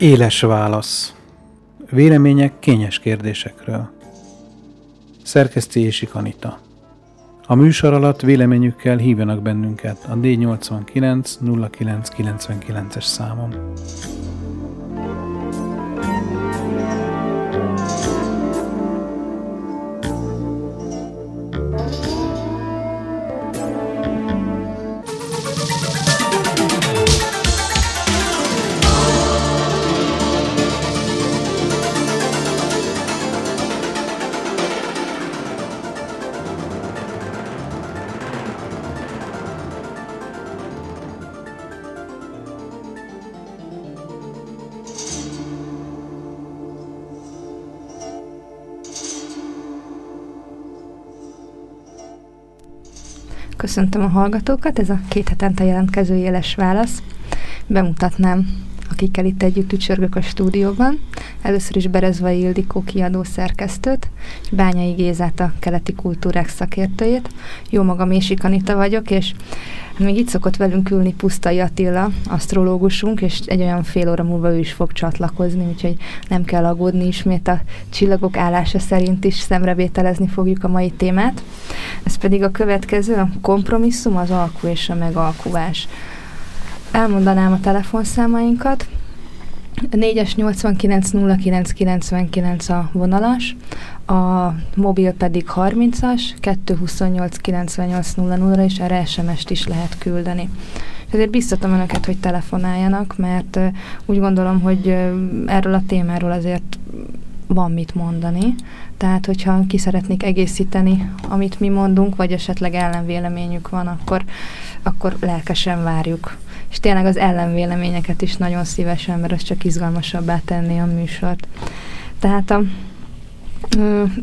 Éles válasz. Vélemények kényes kérdésekről. Szerkesztési Kanita. A műsor alatt véleményükkel hívjanak bennünket a D89 0999-es számon. Köszöntöm a hallgatókat, ez a két hetente jelentkező éles válasz. Bemutatnám, akikkel itt együtt ücsörgök a stúdióban. Először is Berezvai Ildikó kiadó szerkesztőt, Bányai Gézát a keleti kultúrák szakértőjét. Jó magam, Ési Anita vagyok, és még itt szokott velünk ülni Pusztai Attila, asztrológusunk, és egy olyan fél óra múlva ő is fog csatlakozni, úgyhogy nem kell aggódni ismét a csillagok állása szerint is szemrevételezni fogjuk a mai témát. Ez pedig a következő, a kompromisszum, az alkú és a megalkuvás. Elmondanám a telefonszámainkat. 4-es 89 09 99 a vonalas, a mobil pedig 30-as, 228 98 00 és erre SMS-t is lehet küldeni. Ezért biztatom önöket, hogy telefonáljanak, mert úgy gondolom, hogy erről a témáról azért van mit mondani. Tehát, hogyha ki szeretnék egészíteni, amit mi mondunk, vagy esetleg ellenvéleményük van, akkor, akkor lelkesen várjuk. És tényleg az ellenvéleményeket is nagyon szívesen, mert az csak izgalmasabbá tenni a műsort. Tehát a,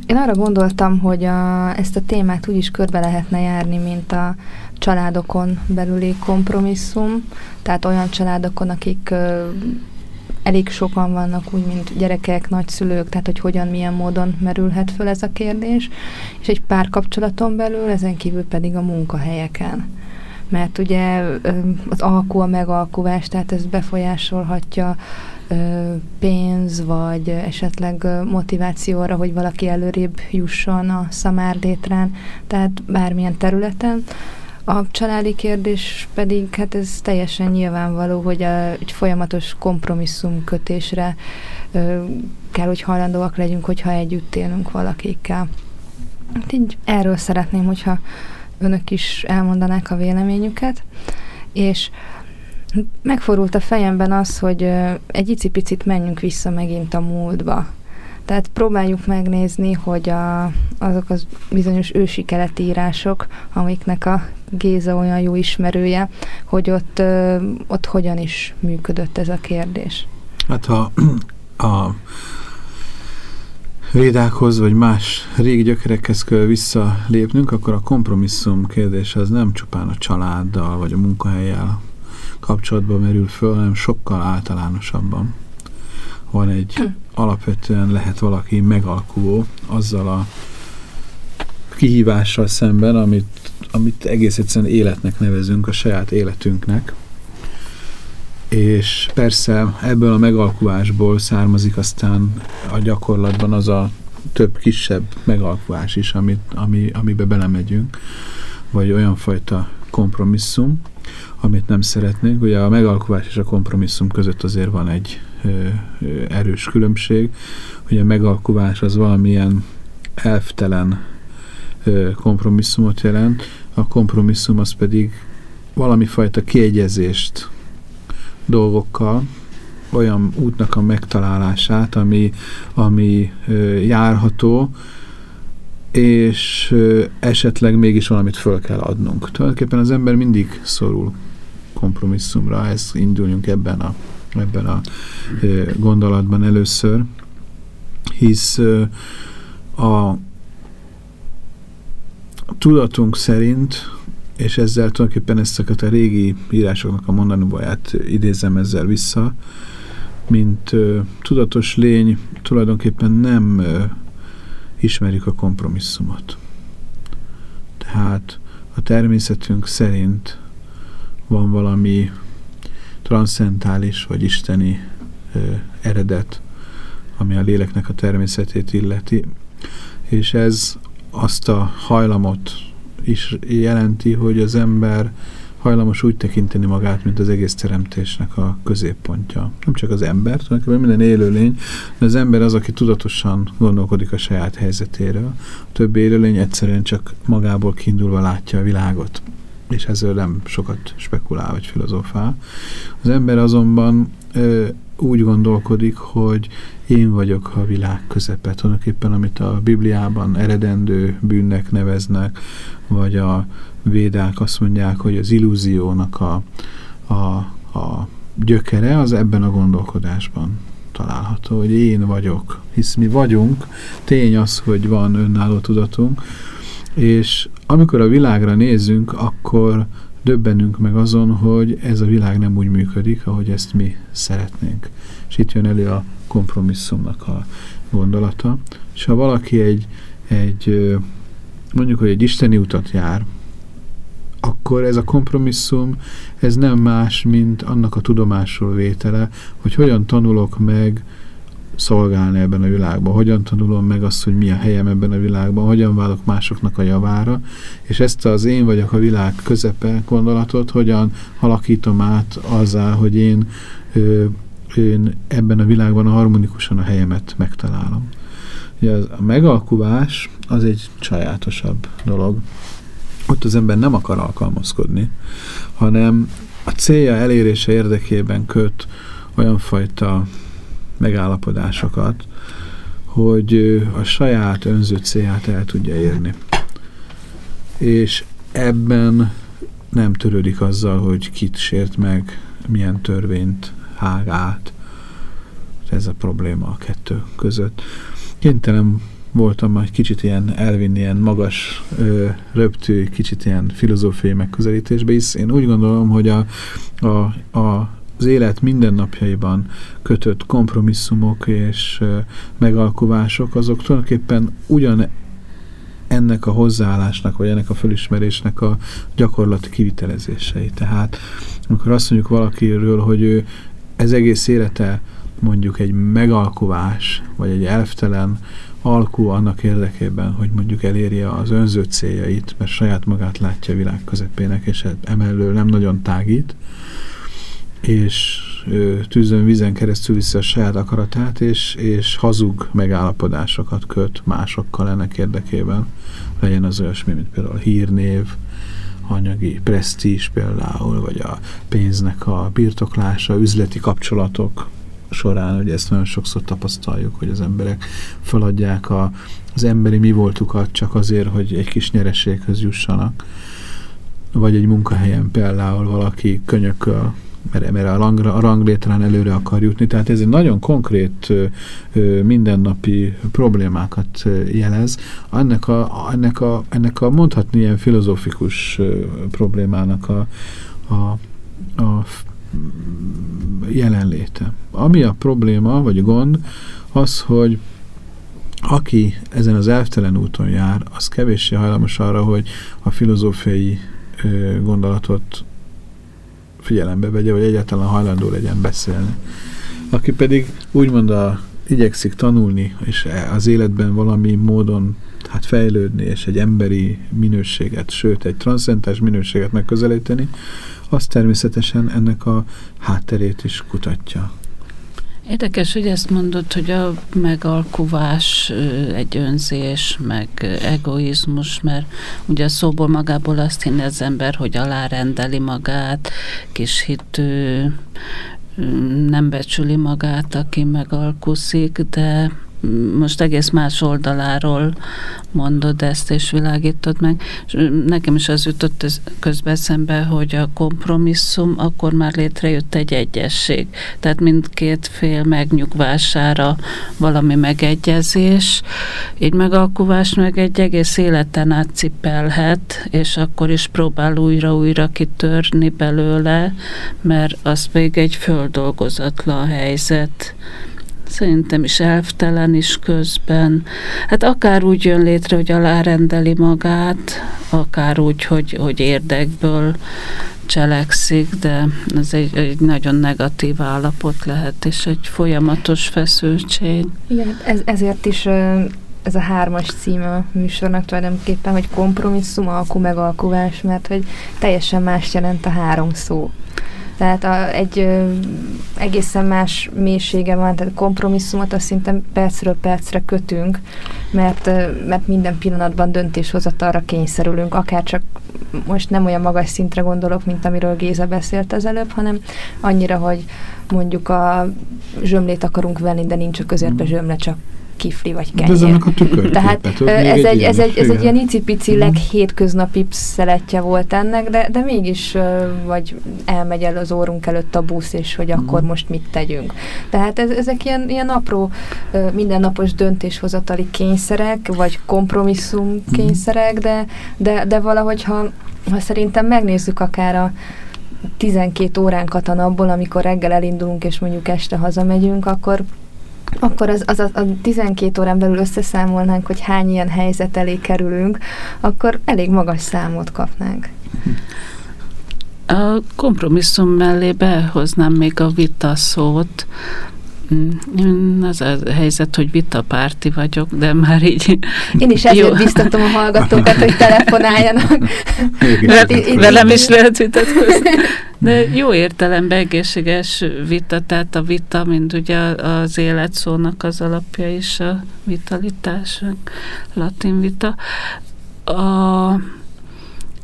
én arra gondoltam, hogy a, ezt a témát úgy is körbe lehetne járni, mint a családokon belüli kompromisszum, tehát olyan családokon, akik elég sokan vannak, úgy, mint gyerekek, nagyszülők, tehát hogy hogyan, milyen módon merülhet föl ez a kérdés, és egy párkapcsolaton belül, ezen kívül pedig a munkahelyeken. Mert ugye az alkú a megalkuvás, tehát ez befolyásolhatja pénz, vagy esetleg motivációra, hogy valaki előrébb jusson a szamárlétrán, tehát bármilyen területen. A családi kérdés pedig, hát ez teljesen nyilvánvaló, hogy a, egy folyamatos kompromisszum kötésre ö, kell, hogy hajlandóak legyünk, hogyha együtt élünk valakikkel. Hát így erről szeretném, hogyha önök is elmondanák a véleményüket, és megforult a fejemben az, hogy egy icipicit menjünk vissza megint a múltba. Tehát próbáljuk megnézni, hogy a, azok az bizonyos ősi keleti írások, amiknek a Géza olyan jó ismerője, hogy ott, ott hogyan is működött ez a kérdés. Hát ha a védákhoz, vagy más régi gyökerekhez kell visszalépnünk, akkor a kompromisszum kérdés az nem csupán a családdal, vagy a munkahelyel kapcsolatban merül föl, hanem sokkal általánosabban. Van egy alapvetően lehet valaki megalkuló azzal a kihívással szemben, amit, amit egész egyszerűen életnek nevezünk, a saját életünknek. És persze ebből a megalkulásból származik aztán a gyakorlatban az a több kisebb megalkulás is, amit, ami, amibe belemegyünk, vagy olyan fajta kompromisszum, amit nem szeretnénk. Ugye a megalkulás és a kompromisszum között azért van egy erős különbség, hogy a megalkuvás az valamilyen elftelen kompromisszumot jelent, a kompromisszum az pedig valami fajta kiegyezést dolgokkal, olyan útnak a megtalálását, ami, ami járható, és esetleg mégis valamit föl kell adnunk. Tulajdonképpen az ember mindig szorul kompromisszumra, ezt induljunk ebben a ebben a gondolatban először, hisz a tudatunk szerint, és ezzel tulajdonképpen ezeket a régi írásoknak a mondani baját idézem ezzel vissza, mint ö, tudatos lény tulajdonképpen nem ö, ismerik a kompromisszumot. Tehát a természetünk szerint van valami transzentális vagy isteni ö, eredet, ami a léleknek a természetét illeti. És ez azt a hajlamot is jelenti, hogy az ember hajlamos úgy tekinteni magát, mint az egész teremtésnek a középpontja. Nem csak az ember, tulajdonképpen minden élőlény, de az ember az, aki tudatosan gondolkodik a saját helyzetéről. A többi élőlény egyszerűen csak magából kiindulva látja a világot és ezzel nem sokat spekulál vagy filozofál. Az ember azonban úgy gondolkodik, hogy én vagyok a világ közepe, tulajdonképpen amit a Bibliában eredendő bűnnek neveznek, vagy a védák azt mondják, hogy az illúziónak a, a, a gyökere az ebben a gondolkodásban található, hogy én vagyok, hisz mi vagyunk, tény az, hogy van önálló tudatunk, és amikor a világra nézzünk, akkor döbbenünk meg azon, hogy ez a világ nem úgy működik, ahogy ezt mi szeretnénk. És itt jön elő a kompromisszumnak a gondolata. És ha valaki egy, egy mondjuk, hogy egy isteni utat jár, akkor ez a kompromisszum, ez nem más, mint annak a tudomásról vétele, hogy hogyan tanulok meg szolgálni ebben a világban, hogyan tanulom meg azt, hogy mi a helyem ebben a világban, hogyan válok másoknak a javára, és ezt az én vagyok a világ közepe gondolatot, hogyan alakítom át azzal, hogy én, ö, én ebben a világban a harmonikusan a helyemet megtalálom. Ugye a megalkuvás az egy sajátosabb dolog. Ott az ember nem akar alkalmazkodni, hanem a célja elérése érdekében köt olyan fajta megállapodásokat, hogy a saját önző célját el tudja érni. És ebben nem törődik azzal, hogy kit sért meg, milyen törvényt hág át. Ez a probléma a kettő között. Kénytelen voltam egy kicsit ilyen elvinni ilyen magas, ö, röptű, kicsit ilyen filozófiai megközelítésbe, hisz én úgy gondolom, hogy a, a, a az élet mindennapjaiban kötött kompromisszumok és megalkovások, azok tulajdonképpen ugyan ennek a hozzáállásnak, vagy ennek a fölismerésnek a gyakorlati kivitelezései. Tehát amikor azt mondjuk valakiről, hogy ő ez egész élete mondjuk egy megalkovás, vagy egy elftelen alkú annak érdekében, hogy mondjuk elérje az önző céljait, mert saját magát látja a világ közepének, és emellől nem nagyon tágít, és tűzön vízen keresztül viszi a saját akaratát, és, és hazug megállapodásokat köt másokkal ennek érdekében. Legyen az olyasmi, mint például hírnév, anyagi presztízs például, vagy a pénznek a birtoklása, üzleti kapcsolatok során, hogy ezt nagyon sokszor tapasztaljuk, hogy az emberek feladják a, az emberi mi voltukat csak azért, hogy egy kis nyereséghez jussanak. Vagy egy munkahelyen például valaki könyököl mert, mert a, rang, a ranglétrán előre akar jutni. Tehát ez egy nagyon konkrét mindennapi problémákat jelez. Ennek a, ennek a, ennek a mondhatni ilyen filozófikus problémának a, a, a jelenléte. Ami a probléma, vagy gond, az, hogy aki ezen az elvtelen úton jár, az kevéssé hajlamos arra, hogy a filozófiai gondolatot figyelembe vegye, vagy egyáltalán hajlandó legyen beszélni. Aki pedig úgymond a, igyekszik tanulni, és az életben valami módon hát fejlődni, és egy emberi minőséget, sőt, egy transzcendentás minőséget megközelíteni, az természetesen ennek a hátterét is kutatja. Érdekes, hogy ezt mondod, hogy a megalkuvás egy önzés, meg egoizmus, mert ugye a szóból magából azt hinni az ember, hogy alárendeli magát, kis hitű, nem becsüli magát, aki megalkuszik, de most egész más oldaláról mondod ezt, és világítod meg. És nekem is az jutott közben szembe, hogy a kompromisszum, akkor már létrejött egy egyesség. Tehát mindkét fél megnyugvására valami megegyezés, így megalkuvás meg egy egész életen átcipelhet, és akkor is próbál újra-újra kitörni belőle, mert az még egy földolgozatlan helyzet szerintem is elvtelen is közben. Hát akár úgy jön létre, hogy alárendeli magát, akár úgy, hogy, hogy érdekből cselekszik, de ez egy, egy nagyon negatív állapot lehet, és egy folyamatos feszültség. Igen, ez, ezért is ez a hármas címe a műsornak tulajdonképpen, hogy kompromisszum, alku, megalkuvás, mert hogy teljesen más jelent a három szó. Tehát a, egy ö, egészen más mélysége van, tehát kompromisszumot azt szinte percről percre kötünk, mert, ö, mert minden pillanatban döntéshozatalra kényszerülünk, akár csak most nem olyan magas szintre gondolok, mint amiről Géza beszélt az előbb, hanem annyira, hogy mondjuk a zsömlét akarunk venni, de nincs a közérbe mm. zsömle, csak kifli vagy kenyér. De ez annak a tükörképe. Tehát ez egy, ez, egy, ez egy ilyen icipici mm. leghétköznapi szeletje volt ennek, de, de mégis vagy elmegy el az órunk előtt a busz, és hogy mm. akkor most mit tegyünk. Tehát ez, ezek ilyen, ilyen apró, mindennapos döntéshozatali kényszerek, vagy kompromisszum mm. kényszerek, de, de, de valahogy, ha, ha szerintem megnézzük akár a 12 óránkat a napból, amikor reggel elindulunk, és mondjuk este hazamegyünk, akkor akkor az, az a, a 12 órán belül összeszámolnánk, hogy hány ilyen helyzet elé kerülünk, akkor elég magas számot kapnánk. A kompromisszum mellé behoznám még a vita szót, az a helyzet, hogy vitapárti vagyok, de már így... Én is ezért jó. biztatom a hallgatókat, hogy telefonáljanak. Mert velem is lehet vitatkozni. De jó értelemben egészséges vita, tehát a vita, mint ugye az életszónak az alapja is a vitalitás, latin vita. A,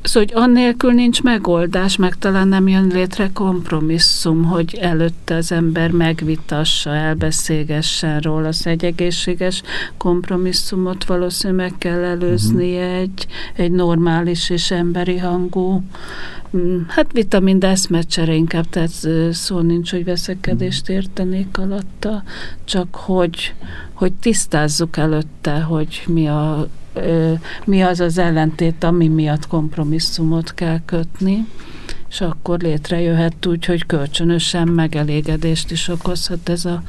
Szóval, hogy annélkül nincs megoldás, meg talán nem jön létre kompromisszum, hogy előtte az ember megvitassa, elbeszélgessen róla. Az egy egészséges kompromisszumot valószínűleg meg kell előznie uh-huh. egy, egy normális és emberi hangú mm, hát vitamin, de eszmecsere inkább, tehát szó nincs, hogy veszekedést mhm. értenék alatta, csak hogy, hogy tisztázzuk előtte, hogy mi a mi az az ellentét, ami miatt kompromisszumot kell kötni, és akkor létrejöhet úgy, hogy kölcsönösen megelégedést is okozhat ez a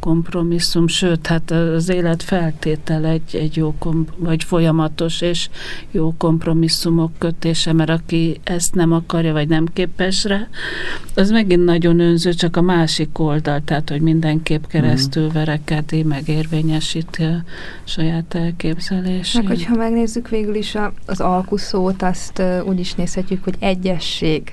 kompromisszum, sőt, hát az élet feltétel egy, egy jó, kom- vagy folyamatos és jó kompromisszumok kötése, mert aki ezt nem akarja, vagy nem képes rá, az megint nagyon önző, csak a másik oldal, tehát, hogy mindenképp mhm. keresztül mm. verekedi, meg érvényesíti a saját elképzelését. Meg hogyha megnézzük végül is a, az alkuszót, azt uh, úgy is nézhetjük, hogy egyesség.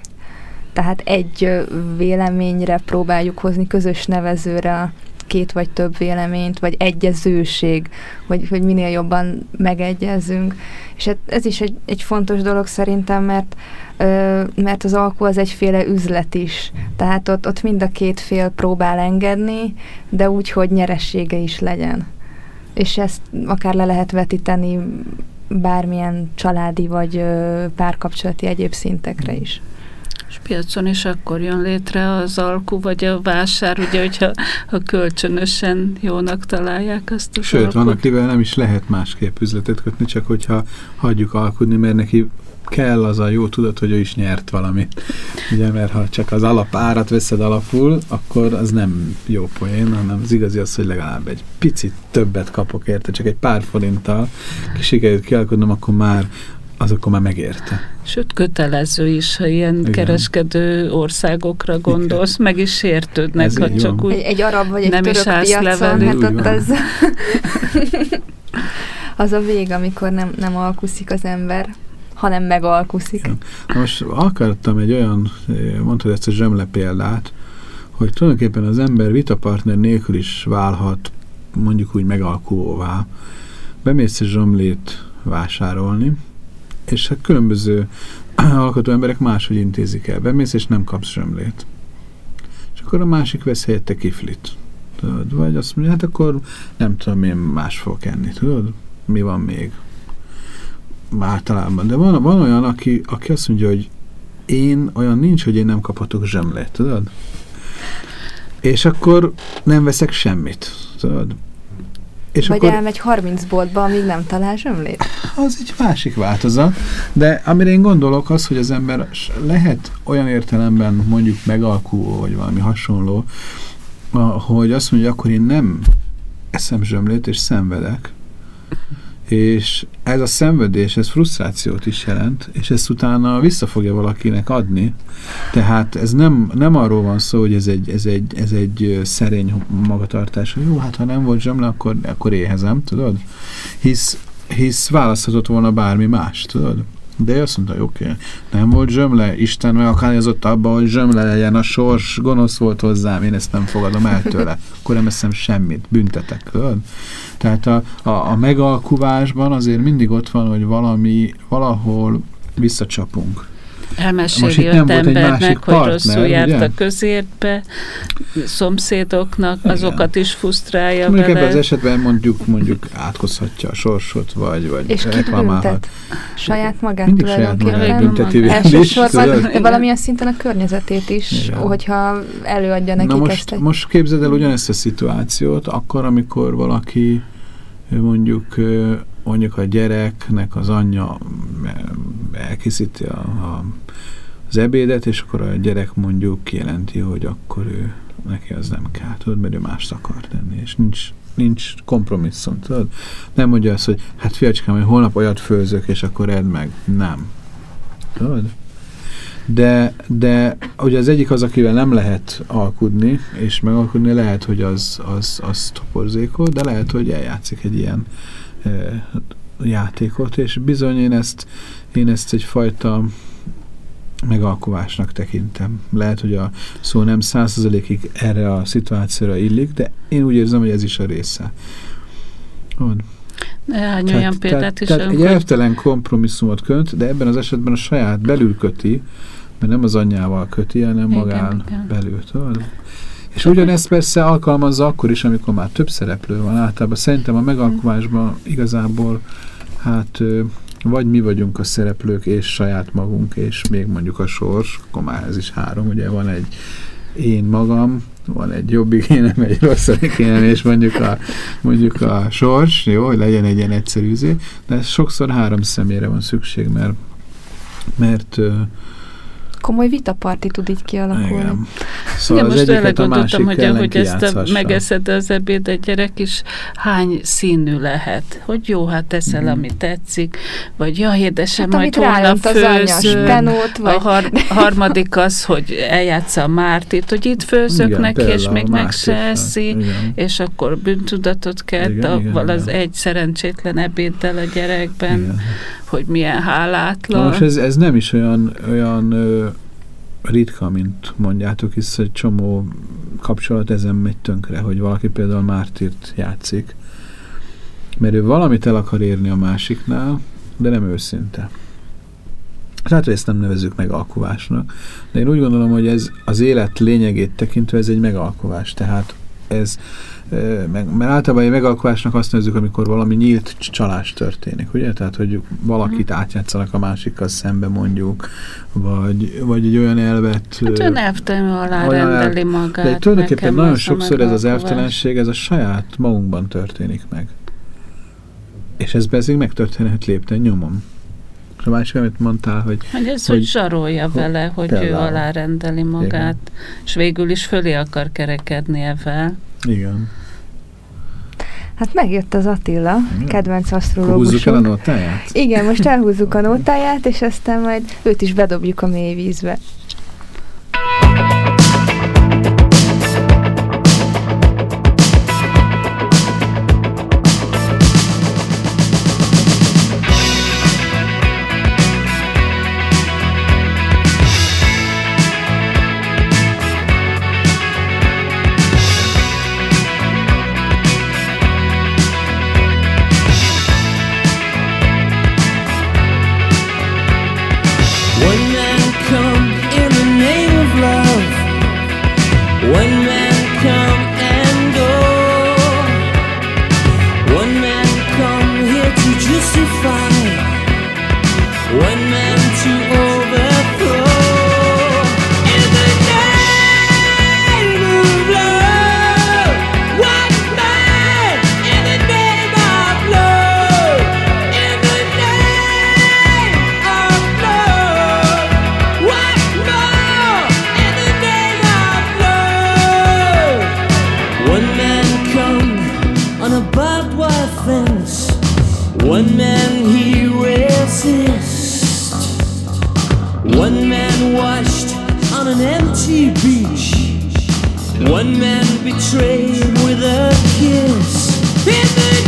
Tehát egy véleményre próbáljuk hozni közös nevezőre két vagy több véleményt, vagy egyezőség, hogy, hogy minél jobban megegyezzünk. És hát ez is egy, egy fontos dolog szerintem, mert mert az alkó az egyféle üzlet is. Tehát ott, ott mind a két fél próbál engedni, de úgy, hogy nyeressége is legyen. És ezt akár le lehet vetíteni bármilyen családi vagy párkapcsolati egyéb szintekre is. És piacon is akkor jön létre az alkú, vagy a vásár, ugye, hogyha ha kölcsönösen jónak találják azt az Sőt, alkut. van, akivel nem is lehet másképp üzletet kötni, csak hogyha hagyjuk alkudni, mert neki kell az a jó tudat, hogy ő is nyert valamit. Ugye, mert ha csak az alapárat veszed alapul, akkor az nem jó poén, hanem az igazi az, hogy legalább egy picit többet kapok érte, csak egy pár forinttal sikerült kialkodnom, akkor már az akkor már megérte. Sőt, kötelező is, ha ilyen Igen. kereskedő országokra gondolsz, Igen. meg is sértődnek, Ez ha csak úgy egy, egy arab vagy egy nem török is piacon, hát ott az, az a vég, amikor nem, nem alkuszik az ember, hanem megalkuszik. Igen. Most akartam egy olyan, mondtad ezt a zsömle példát, hogy tulajdonképpen az ember vitapartner nélkül is válhat mondjuk úgy megalkulóvá. Bemész egy zsömlét vásárolni, és hát különböző alkotó emberek máshogy intézik el. Bemész, és nem kapsz zsömlét. És akkor a másik vesz helyette kiflit. Tudod? Vagy azt mondja, hát akkor nem tudom, én más fogok enni, tudod? Mi van még? Általában. De van, van olyan, aki, aki azt mondja, hogy én olyan nincs, hogy én nem kaphatok zsömlét, tudod? És akkor nem veszek semmit, tudod? És Vagy akkor... elmegy 30 boltba, amíg nem talál zsömlét? Az egy másik változat, de amire én gondolok az, hogy az ember lehet olyan értelemben mondjuk megalkuló, vagy valami hasonló, hogy azt mondja, akkor én nem eszem zsömlét, és szenvedek, és ez a szenvedés, ez frusztrációt is jelent, és ezt utána vissza fogja valakinek adni. Tehát ez nem, nem arról van szó, hogy ez egy, ez egy, ez egy szerény magatartás, jó, hát ha nem volt zsömle, akkor, akkor éhezem, tudod? Hisz, hisz választhatott volna bármi más, tudod? De azt mondta, oké, okay, nem volt zsömle, Isten megakályozott abban, hogy zsömle legyen, a sors gonosz volt hozzám, én ezt nem fogadom el tőle. Akkor nem eszem semmit, büntetek, tudod? Tehát a, a, a megalkuvásban azért mindig ott van, hogy valami, valahol visszacsapunk. Elmeséli öt embernek, hogy partner, rosszul járt ugye? a közértbe, szomszédoknak, azokat is frusztrálja Mondjuk vele. ebben az esetben mondjuk, mondjuk átkozhatja a sorsot, vagy, vagy És büntet? Saját magát Mindig saját magát bünteti Elsősorban valamilyen szinten a környezetét is, Igen. hogyha előadja neki Na most, ezt. Egy... most képzeld el ugyanezt a szituációt, akkor, amikor valaki mondjuk mondjuk a gyereknek az anyja elkészíti a, a, az ebédet, és akkor a gyerek mondjuk kijelenti, hogy akkor ő neki az nem kell, tudod, mert ő mást akar tenni, és nincs, nincs kompromisszum, tudod? Nem mondja azt, hogy hát fiacskám, hogy holnap olyat főzök, és akkor edd meg. Nem. Tudod? De, de ugye az egyik az, akivel nem lehet alkudni, és megalkudni lehet, hogy az, az, az toporzékol, de lehet, hogy eljátszik egy ilyen játékot, és bizony én ezt, én ezt egyfajta megalkovásnak tekintem. Lehet, hogy a szó nem százszerzelékig erre a szituációra illik, de én úgy érzem, hogy ez is a része. Van. Néhány tehát, olyan példát tehát, is. Tehát egy elvtelen kompromisszumot könt, de ebben az esetben a saját belül köti, mert nem az anyjával köti, hanem igen, magán igen. belül. Tudod? És ugyanezt persze alkalmazza akkor is, amikor már több szereplő van. Általában szerintem a megalkovásban igazából hát vagy mi vagyunk a szereplők, és saját magunk, és még mondjuk a sors, akkor már ez is három, ugye van egy én magam, van egy jobbik énem, egy rosszabbik énem, és mondjuk a, mondjuk a sors, jó, hogy legyen egy ilyen egyszerűzé, de sokszor három személyre van szükség, mert, mert komoly vitaparti tud így kialakulni. Igen. Szóval Igen, most elgondoltam, hogy ahogy ezt a, megeszed az ebédet gyerek is, hány színű lehet? Hogy jó, hát teszel, mm. ami tetszik, vagy ja, édesem, hát, majd holnap főzöm. Penót, vagy... A har harmadik az, hogy eljátsza a Mártit, hogy itt főzök igen, neki, és még meg se eszi, és akkor bűntudatot kelt avval az egy szerencsétlen ebéddel a gyerekben. Igen hogy milyen hálátlan. Na most ez, ez nem is olyan, olyan ö, ritka, mint mondjátok, hisz egy csomó kapcsolat ezen megy tönkre, hogy valaki például Mártírt játszik, mert ő valamit el akar érni a másiknál, de nem őszinte. Tehát, ezt nem nevezük megalkovásnak. De én úgy gondolom, hogy ez az élet lényegét tekintve ez egy megalkovás. Tehát ez meg, mert általában egy megalkovásnak azt nevezzük, amikor valami nyílt csalás történik, ugye? Tehát, hogy valakit mhm. átjátszanak a másikkal szembe mondjuk, vagy, vagy egy olyan elvet... Hát ön elvtelenül alá rendeli magát. De tulajdonképpen nagyon sokszor ez az elvtelenség, ez a saját magunkban történik meg. És ez bezig megtörténhet lépten nyomom. A másik, amit mondtál, hogy... Hogy ez, hogy, hogy zsarolja vele, hogy ő alárendeli magát, Igen. és végül is fölé akar kerekedni ezzel. Igen. Hát megjött az Attila, Igen. kedvenc asztrológusunk. Húzzuk el a nótáját? Igen, most elhúzzuk a nótáját, és aztán majd őt is bedobjuk a mély vízbe. One man he resists. One man washed on an empty beach. One man betrayed with a kiss.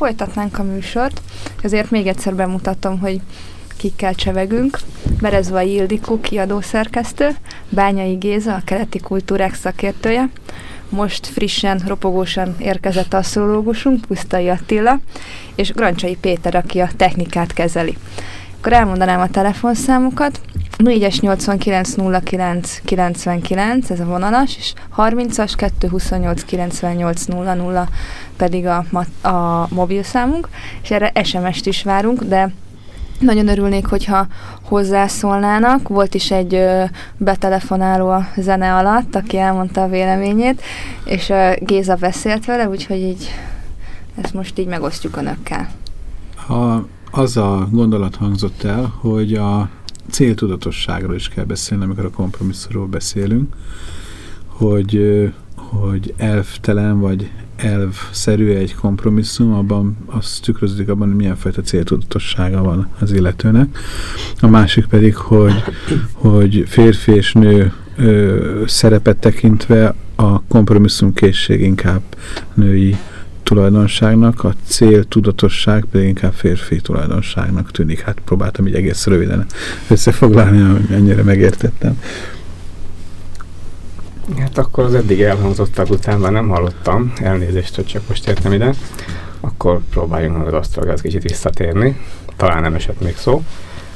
Folytatnánk a műsort, ezért még egyszer bemutatom, hogy kikkel csevegünk. Berezvai Ildikó kiadószerkesztő, Bányai Géza, a keleti kultúrák szakértője, most frissen, ropogósan érkezett asztrológusunk, Pusztai Attila, és Grancsai Péter, aki a technikát kezeli. Akkor elmondanám a telefonszámukat. 4-es 89 09 99, ez a vonalas, és 30-as 228 98 00 pedig a, a mobil számunk, és erre SMS-t is várunk, de nagyon örülnék, hogyha hozzászólnának. Volt is egy ö, betelefonáló a zene alatt, aki elmondta a véleményét, és ö, Géza beszélt vele, úgyhogy így ezt most így megosztjuk önökkel. Ha az a gondolat hangzott el, hogy a céltudatosságról is kell beszélni, amikor a kompromisszumról beszélünk, hogy, hogy elvtelen vagy elvszerű egy kompromisszum, abban az tükröződik abban, hogy milyen fajta céltudatossága van az illetőnek. A másik pedig, hogy, hogy férfi és nő ö, szerepet tekintve a kompromisszumkészség inkább női tulajdonságnak, a cél tudatosság pedig inkább férfi tulajdonságnak tűnik. Hát próbáltam így egész röviden összefoglalni, ennyire megértettem. Hát akkor az eddig elhangzottak után már nem hallottam, elnézést, hogy csak most értem ide. Akkor próbáljunk az asztrolgáz kicsit visszatérni. Talán nem esett még szó.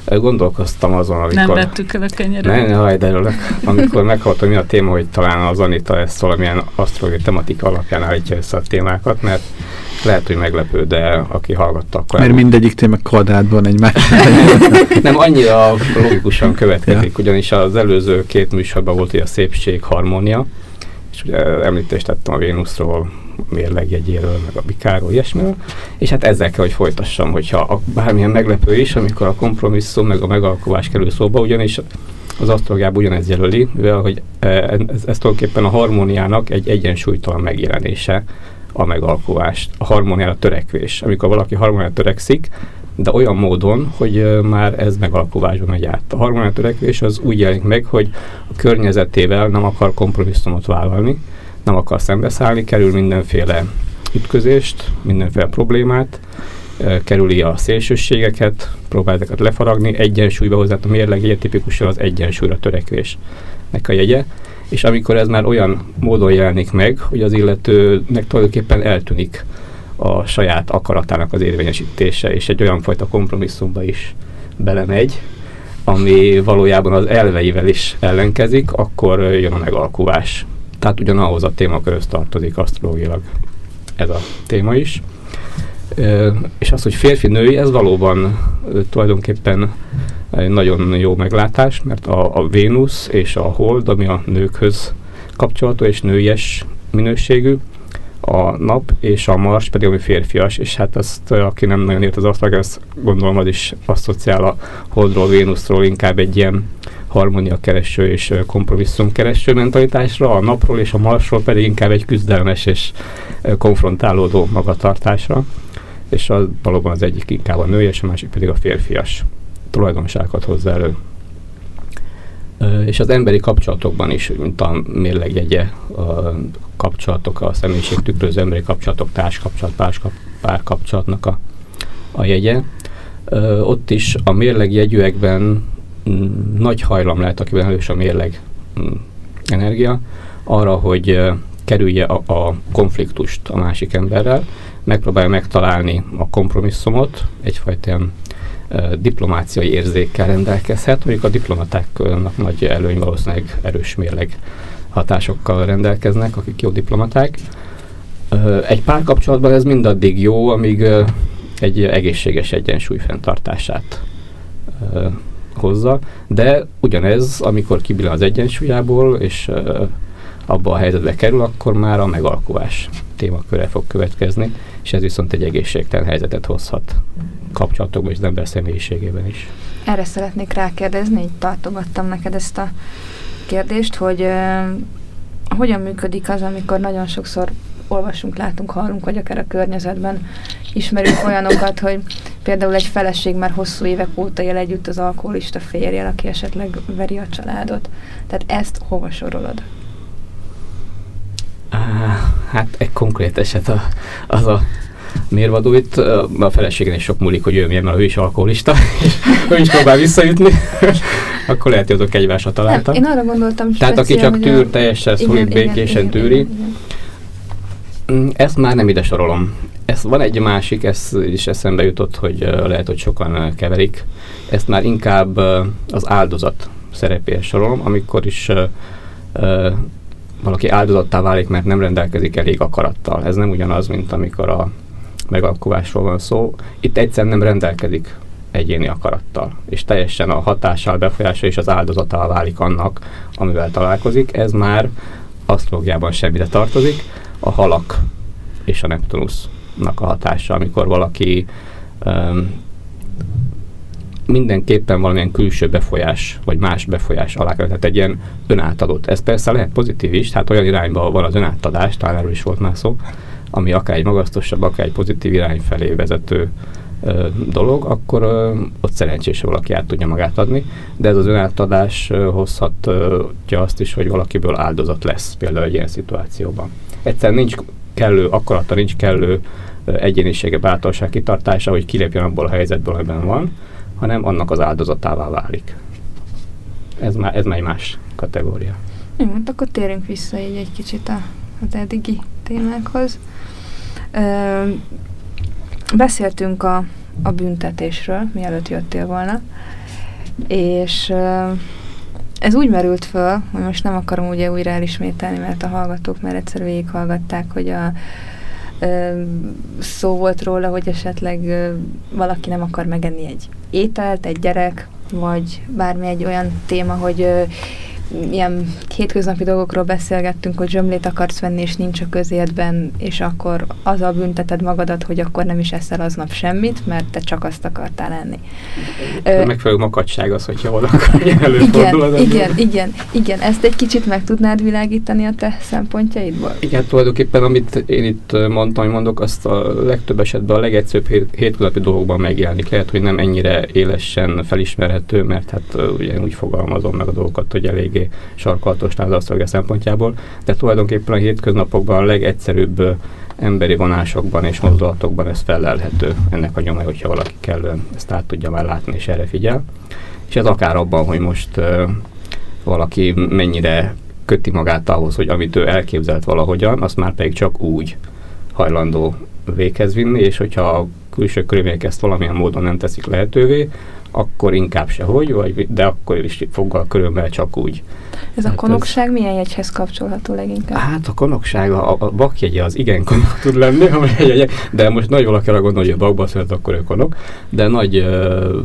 Gondolkoztam azon, amikor... Nem vettük el a kenyeret. Ne, ne hagyd előlek. Amikor meghallottam, mi a téma, hogy talán az Anita ezt valamilyen asztrológiai tematika alapján állítja össze a témákat, mert lehet, hogy meglepő, de aki hallgatta, akkor... Mert mindegyik téma kvadrátban egy más. Nem, annyira logikusan következik, ugyanis az előző két műsorban volt, hogy a szépség, harmónia, és ugye említést tettem a Vénuszról, mérlegjegyéről, meg a bikáról, ilyesmiről, és hát ezzel kell, hogy folytassam, hogyha a, bármilyen meglepő is, amikor a kompromisszum, meg a megalkovás kerül szóba, ugyanis az asztrológiában ugyanez jelöli, mivel hogy ez, ez tulajdonképpen a harmóniának egy egyensúlytalan megjelenése, a megalkovást, a harmóniára törekvés. Amikor valaki harmóniára törekszik, de olyan módon, hogy már ez megalkovásban megy át. A harmóniára törekvés az úgy jelenik meg, hogy a környezetével nem akar kompromisszumot vállalni, nem akar szembeszállni, kerül mindenféle ütközést, mindenféle problémát, kerüli a szélsőségeket, próbál ezeket lefaragni, egyensúlyba hozzá, a mérleg jegye tipikusan az egyensúlyra törekvésnek a jegye, és amikor ez már olyan módon jelenik meg, hogy az illetőnek tulajdonképpen eltűnik a saját akaratának az érvényesítése, és egy olyan fajta kompromisszumba is belemegy, ami valójában az elveivel is ellenkezik, akkor jön a megalkuvás. Tehát ugyanahoz a témakörhöz tartozik asztrológilag ez a téma is. És az, hogy férfi-női, ez valóban tulajdonképpen egy nagyon jó meglátás, mert a, a Vénusz és a Hold, ami a nőkhöz kapcsolatú és nőies minőségű, a nap és a Mars pedig ami férfias, és hát azt, ö, aki nem nagyon ért az asztrológia, azt gondolom az is asszociál a Holdról, Vénuszról inkább egy ilyen harmónia kereső és kompromisszum kereső mentalitásra, a napról és a Marsról pedig inkább egy küzdelmes és konfrontálódó magatartásra, és az valóban az egyik inkább a női, és a másik pedig a férfias tulajdonságokat hozza elő. És az emberi kapcsolatokban is, mint a mérlegjegye, a kapcsolatok, a személyiség tükröző emberi kapcsolatok, társkapcsolat, párskap, párkapcsolatnak a, a jegye. Ott is a mérlegjegyűekben mm, nagy hajlam lehet, akiben elős a mérleg mm, energia, arra, hogy kerülje a, a konfliktust a másik emberrel, megpróbálja megtalálni a kompromisszumot, egyfajta ilyen diplomáciai érzékkel rendelkezhet, mondjuk a diplomatáknak nagy előny valószínűleg erős mérleg hatásokkal rendelkeznek, akik jó diplomaták. Egy párkapcsolatban ez mindaddig jó, amíg egy egészséges egyensúly fenntartását hozza, de ugyanez, amikor kibillen az egyensúlyából, és abba a helyzetbe kerül, akkor már a megalkuvás témaköre fog következni, és ez viszont egy egészségtelen helyzetet hozhat kapcsolatokban és az ember személyiségében is. Erre szeretnék rákérdezni, így tartogattam neked ezt a kérdést, hogy ö, hogyan működik az, amikor nagyon sokszor olvasunk, látunk, hallunk, vagy akár a környezetben ismerünk olyanokat, hogy például egy feleség már hosszú évek óta él együtt az alkoholista férjel, aki esetleg veri a családot. Tehát ezt hova sorolod? Hát egy konkrét eset a, az a mérvadó itt. A feleségen is sok múlik, hogy ő milyen, mert ő is alkoholista, és ő is próbál visszajutni. Akkor lehet, hogy azok egymásra Nem, találtak. én arra gondoltam Tehát aki csak hogy a- tűr, teljesen igen, békésen tűri. igen, igen. Mm, Ezt már nem ide sorolom. Ez van egy másik, ez is eszembe jutott, hogy lehet, hogy sokan keverik. Ezt már inkább az áldozat szerepéhez sorolom, amikor is valaki áldozattá válik, mert nem rendelkezik elég akarattal. Ez nem ugyanaz, mint amikor a megalkuvásról van szó. Itt egyszer nem rendelkezik egyéni akarattal, és teljesen a hatással, befolyása és az áldozatával válik annak, amivel találkozik. Ez már asztrológiában semmire tartozik. A halak és a Neptunusznak a hatása, amikor valaki um, mindenképpen valamilyen külső befolyás, vagy más befolyás alá kerül, tehát egy ilyen önátadott. Ez persze lehet pozitív is, tehát olyan irányba van az önátadás, talán erről is volt már szó, ami akár egy magasztosabb, akár egy pozitív irány felé vezető ö, dolog, akkor ö, ott szerencsés, valaki át tudja magát adni, de ez az önátadás ö, hozhatja azt is, hogy valakiből áldozat lesz például egy ilyen szituációban. Egyszerűen nincs kellő akarata, nincs kellő egyénisége, bátorság, kitartása, hogy kilépjen abból a helyzetből, amiben van, hanem annak az áldozatává válik. Ez már, ez már egy más kategória. Jó, hát akkor térjünk vissza így egy kicsit a, az eddigi témákhoz. Ö, beszéltünk a, a büntetésről, mielőtt jöttél volna, és ö, ez úgy merült föl, hogy most nem akarom ugye újra elismételni, mert a hallgatók már egyszer végighallgatták, hogy a ö, szó volt róla, hogy esetleg ö, valaki nem akar megenni egy ételt, egy gyerek, vagy bármi egy olyan téma, hogy ilyen hétköznapi dolgokról beszélgettünk, hogy zsömlét akarsz venni, és nincs a közéletben, és akkor azzal bünteted magadat, hogy akkor nem is eszel aznap semmit, mert te csak azt akartál enni. A megfelelő makacság az, hogyha előfordul az igen, igen, igen, igen, ezt egy kicsit meg tudnád világítani a te szempontjaidból? Igen, tulajdonképpen amit én itt ö, mondtam, mondok, azt a legtöbb esetben a legegyszerűbb hét, hétköznapi dolgokban megjelenik. Lehet, hogy nem ennyire élesen felismerhető, mert hát ö, ugye úgy fogalmazom meg a dolgokat, hogy eléggé kevésbé sarkalatos az asztrológia szempontjából, de tulajdonképpen a hétköznapokban a legegyszerűbb emberi vonásokban és mozdulatokban ez felelhető ennek a nyoma, hogyha valaki kellően ezt át tudja már látni és erre figyel. És ez akár abban, hogy most ö, valaki mennyire köti magát ahhoz, hogy amit ő elképzelt valahogyan, azt már pedig csak úgy hajlandó véghez vinni, és hogyha a külső körülmények ezt valamilyen módon nem teszik lehetővé, akkor inkább sehogy, vagy, de akkor is foggal körülbelül csak úgy. Ez a Hát konokság milyen jegyhez kapcsolható leginkább? Hát a konokság, a, a bakjegye az igen konok tud lenni, de most nagy valaki arra gondol, hogy a bakba szület, akkor ő konok, de nagy, ö,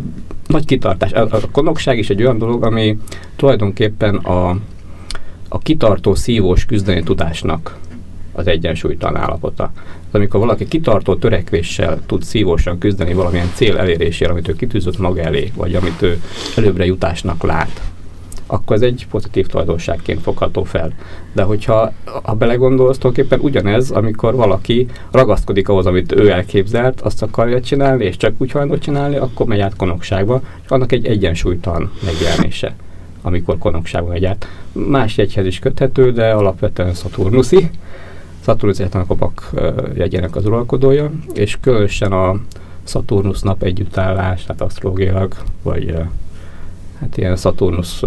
nagy kitartás. A, a konokság is egy olyan dolog, ami tulajdonképpen a, a kitartó, szívós küzdeni tudásnak az egyensúlytalan állapota. Amikor valaki kitartó törekvéssel tud szívósan küzdeni valamilyen cél elérésére, amit ő kitűzött maga elé, vagy amit ő előbbre jutásnak lát, akkor ez egy pozitív tulajdonságként fogható fel. De hogyha ha belegondolsz, tulajdonképpen ugyanez, amikor valaki ragaszkodik ahhoz, amit ő elképzelt, azt akarja csinálni, és csak úgy hajlandó csinálni, akkor megy át konokságba, és annak egy egyensúlytalan megjelenése amikor konokságba megy át. Más jegyhez is köthető, de alapvetően Saturnuszi. Saturnus egyetlenek a bak jegyének az uralkodója, és különösen a Saturnus nap együttállás, tehát asztrológiailag, vagy hát ilyen Saturnus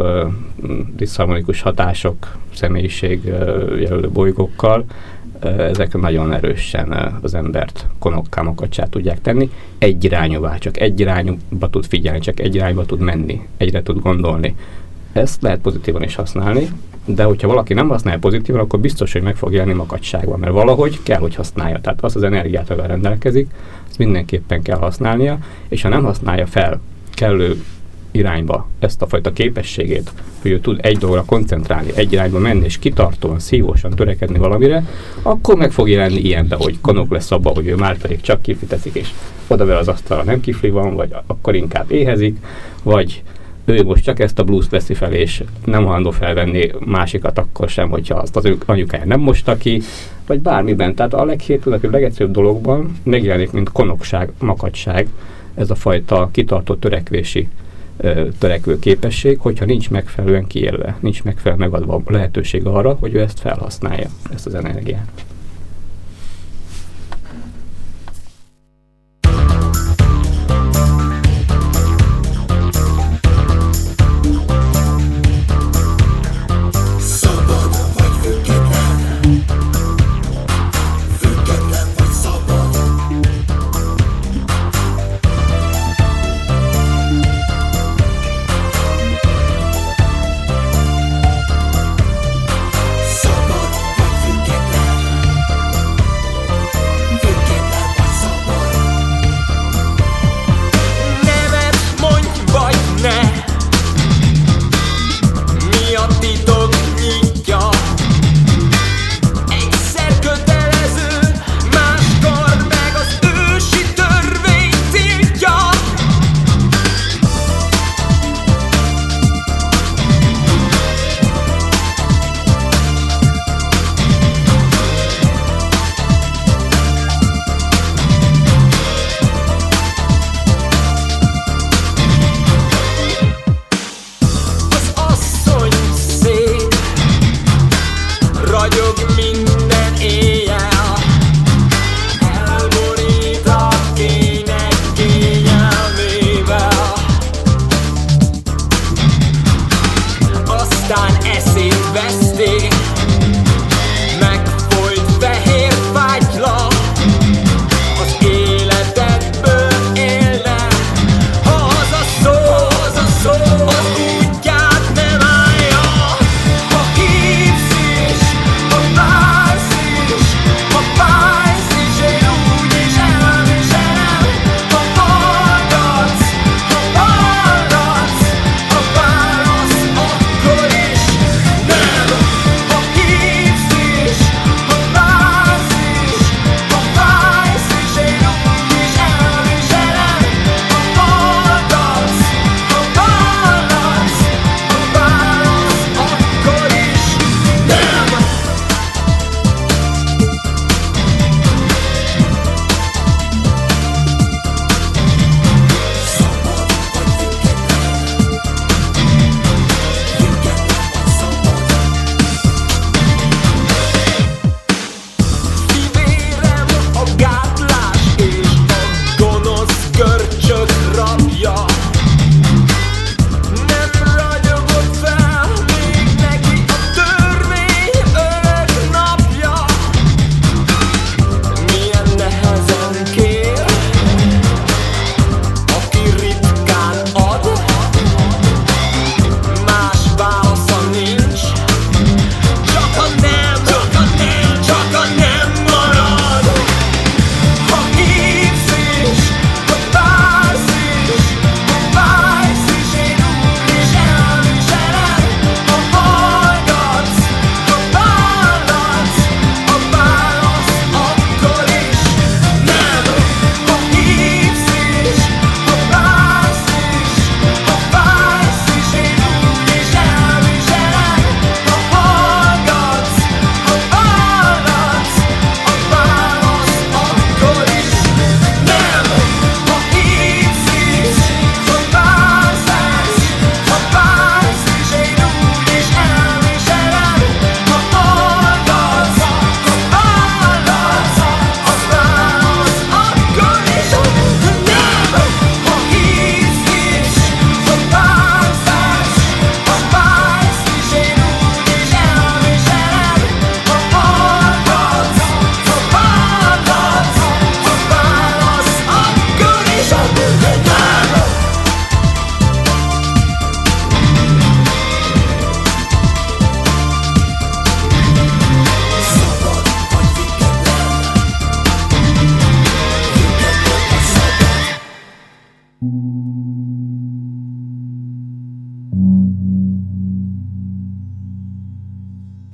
diszharmonikus hatások, személyiség jelölő bolygókkal, ezek nagyon erősen az embert konokká makacsá tudják tenni. Egy irányúvá, csak egy irányba tud figyelni, csak egy irányba tud menni, egyre tud gondolni. Ezt lehet pozitívan is használni, de hogyha valaki nem használja pozitívan, akkor biztos, hogy meg fog jelenni makacságban, mert valahogy kell, hogy használja. Tehát az az energiát, amivel rendelkezik, azt mindenképpen kell használnia, és ha nem használja fel kellő irányba ezt a fajta képességét, hogy ő tud egy dologra koncentrálni, egy irányba menni, és kitartóan, szívósan törekedni valamire, akkor meg fog jelenni ilyenbe, hogy konok lesz abba, hogy ő már pedig csak kifli és oda az asztalra nem kifli van, vagy akkor inkább éhezik, vagy ő most csak ezt a blues veszi fel, és nem hajlandó felvenni másikat akkor sem, hogyha azt az ő anyukája nem mosta ki, vagy bármiben. Tehát a leghétköznapi, legegyszerűbb dologban megjelenik, mint konokság, makacság, ez a fajta kitartó törekvési ö, törekvő képesség, hogyha nincs megfelelően kiélve, nincs megfelelően megadva a lehetőség arra, hogy ő ezt felhasználja, ezt az energiát.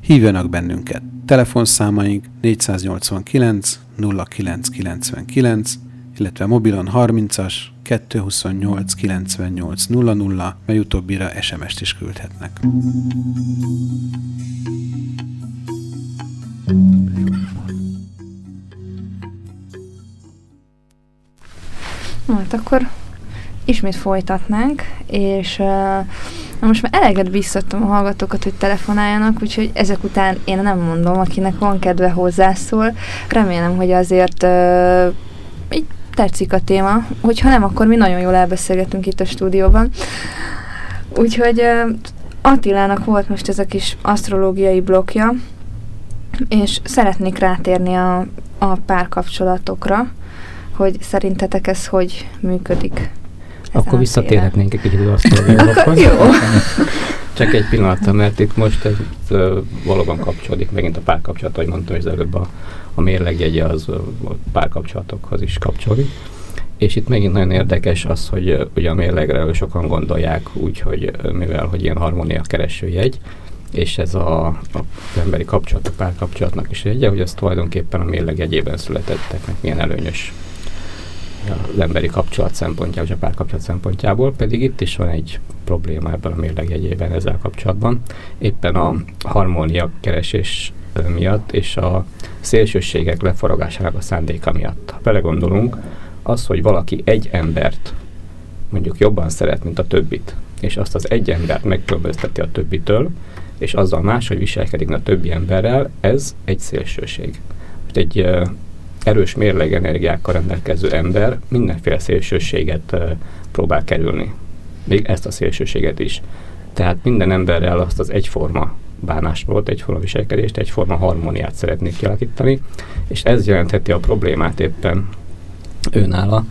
Hívjanak bennünket. Telefonszámaink 489 0999, illetve mobilon 30-as 228 98 00, mely utóbbira SMS-t is küldhetnek. Hát akkor ismét folytatnánk, és uh, most már eleget biztattam a hallgatókat, hogy telefonáljanak, úgyhogy ezek után én nem mondom, akinek van kedve hozzászól. Remélem, hogy azért uh, így tetszik a téma, hogyha nem, akkor mi nagyon jól elbeszélgetünk itt a stúdióban. Úgyhogy uh, Attilának volt most ez a kis asztrológiai blokja, és szeretnék rátérni a, a párkapcsolatokra, hogy szerintetek ez hogy működik. Akkor visszatérhetnénk egy kicsit az asztalokhoz. jó. Csak egy pillanatra, mert itt most ez ö, valóban kapcsolódik megint a párkapcsolat, ahogy mondtam, az előbb a, a mérlegjegye az a párkapcsolatokhoz is kapcsolódik. És itt megint nagyon érdekes az, hogy ugye a mérlegről sokan gondolják úgy, hogy mivel hogy ilyen harmónia kereső jegy, és ez a, a, emberi kapcsolat, a párkapcsolatnak is jegye, hogy az tulajdonképpen a mérleg jegyében születetteknek milyen előnyös az emberi kapcsolat szempontjából, és a párkapcsolat szempontjából, pedig itt is van egy probléma ebben a mérlegjegyében ezzel kapcsolatban. Éppen a harmónia keresés miatt és a szélsőségek leforogásának a szándéka miatt. Ha belegondolunk, az, hogy valaki egy embert mondjuk jobban szeret, mint a többit, és azt az egy embert megkülönbözteti a többitől, és azzal máshogy viselkedik a többi emberrel, ez egy szélsőség. Most egy erős mérlegenergiákkal rendelkező ember mindenféle szélsőséget próbál kerülni. Még ezt a szélsőséget is. Tehát minden emberrel azt az egyforma bánásmódot, egyforma viselkedést, egyforma harmóniát szeretnék kialakítani, és ez jelentheti a problémát éppen őnála.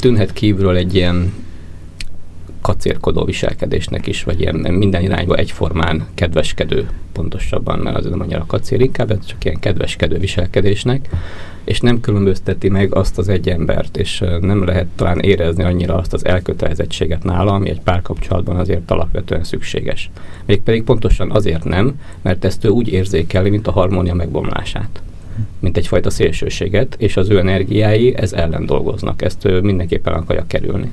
Tűnhet kívülről egy ilyen kacérkodó viselkedésnek is, vagy ilyen minden irányba egyformán kedveskedő, pontosabban, mert az nem annyira kacér, inkább csak ilyen kedveskedő viselkedésnek, és nem különbözteti meg azt az egy embert, és nem lehet talán érezni annyira azt az elkötelezettséget nála, ami egy párkapcsolatban azért alapvetően szükséges. Mégpedig pontosan azért nem, mert ezt ő úgy érzékeli, mint a harmónia megbomlását mint egyfajta szélsőséget, és az ő energiái ez ellen dolgoznak. Ezt ő mindenképpen akarja kerülni.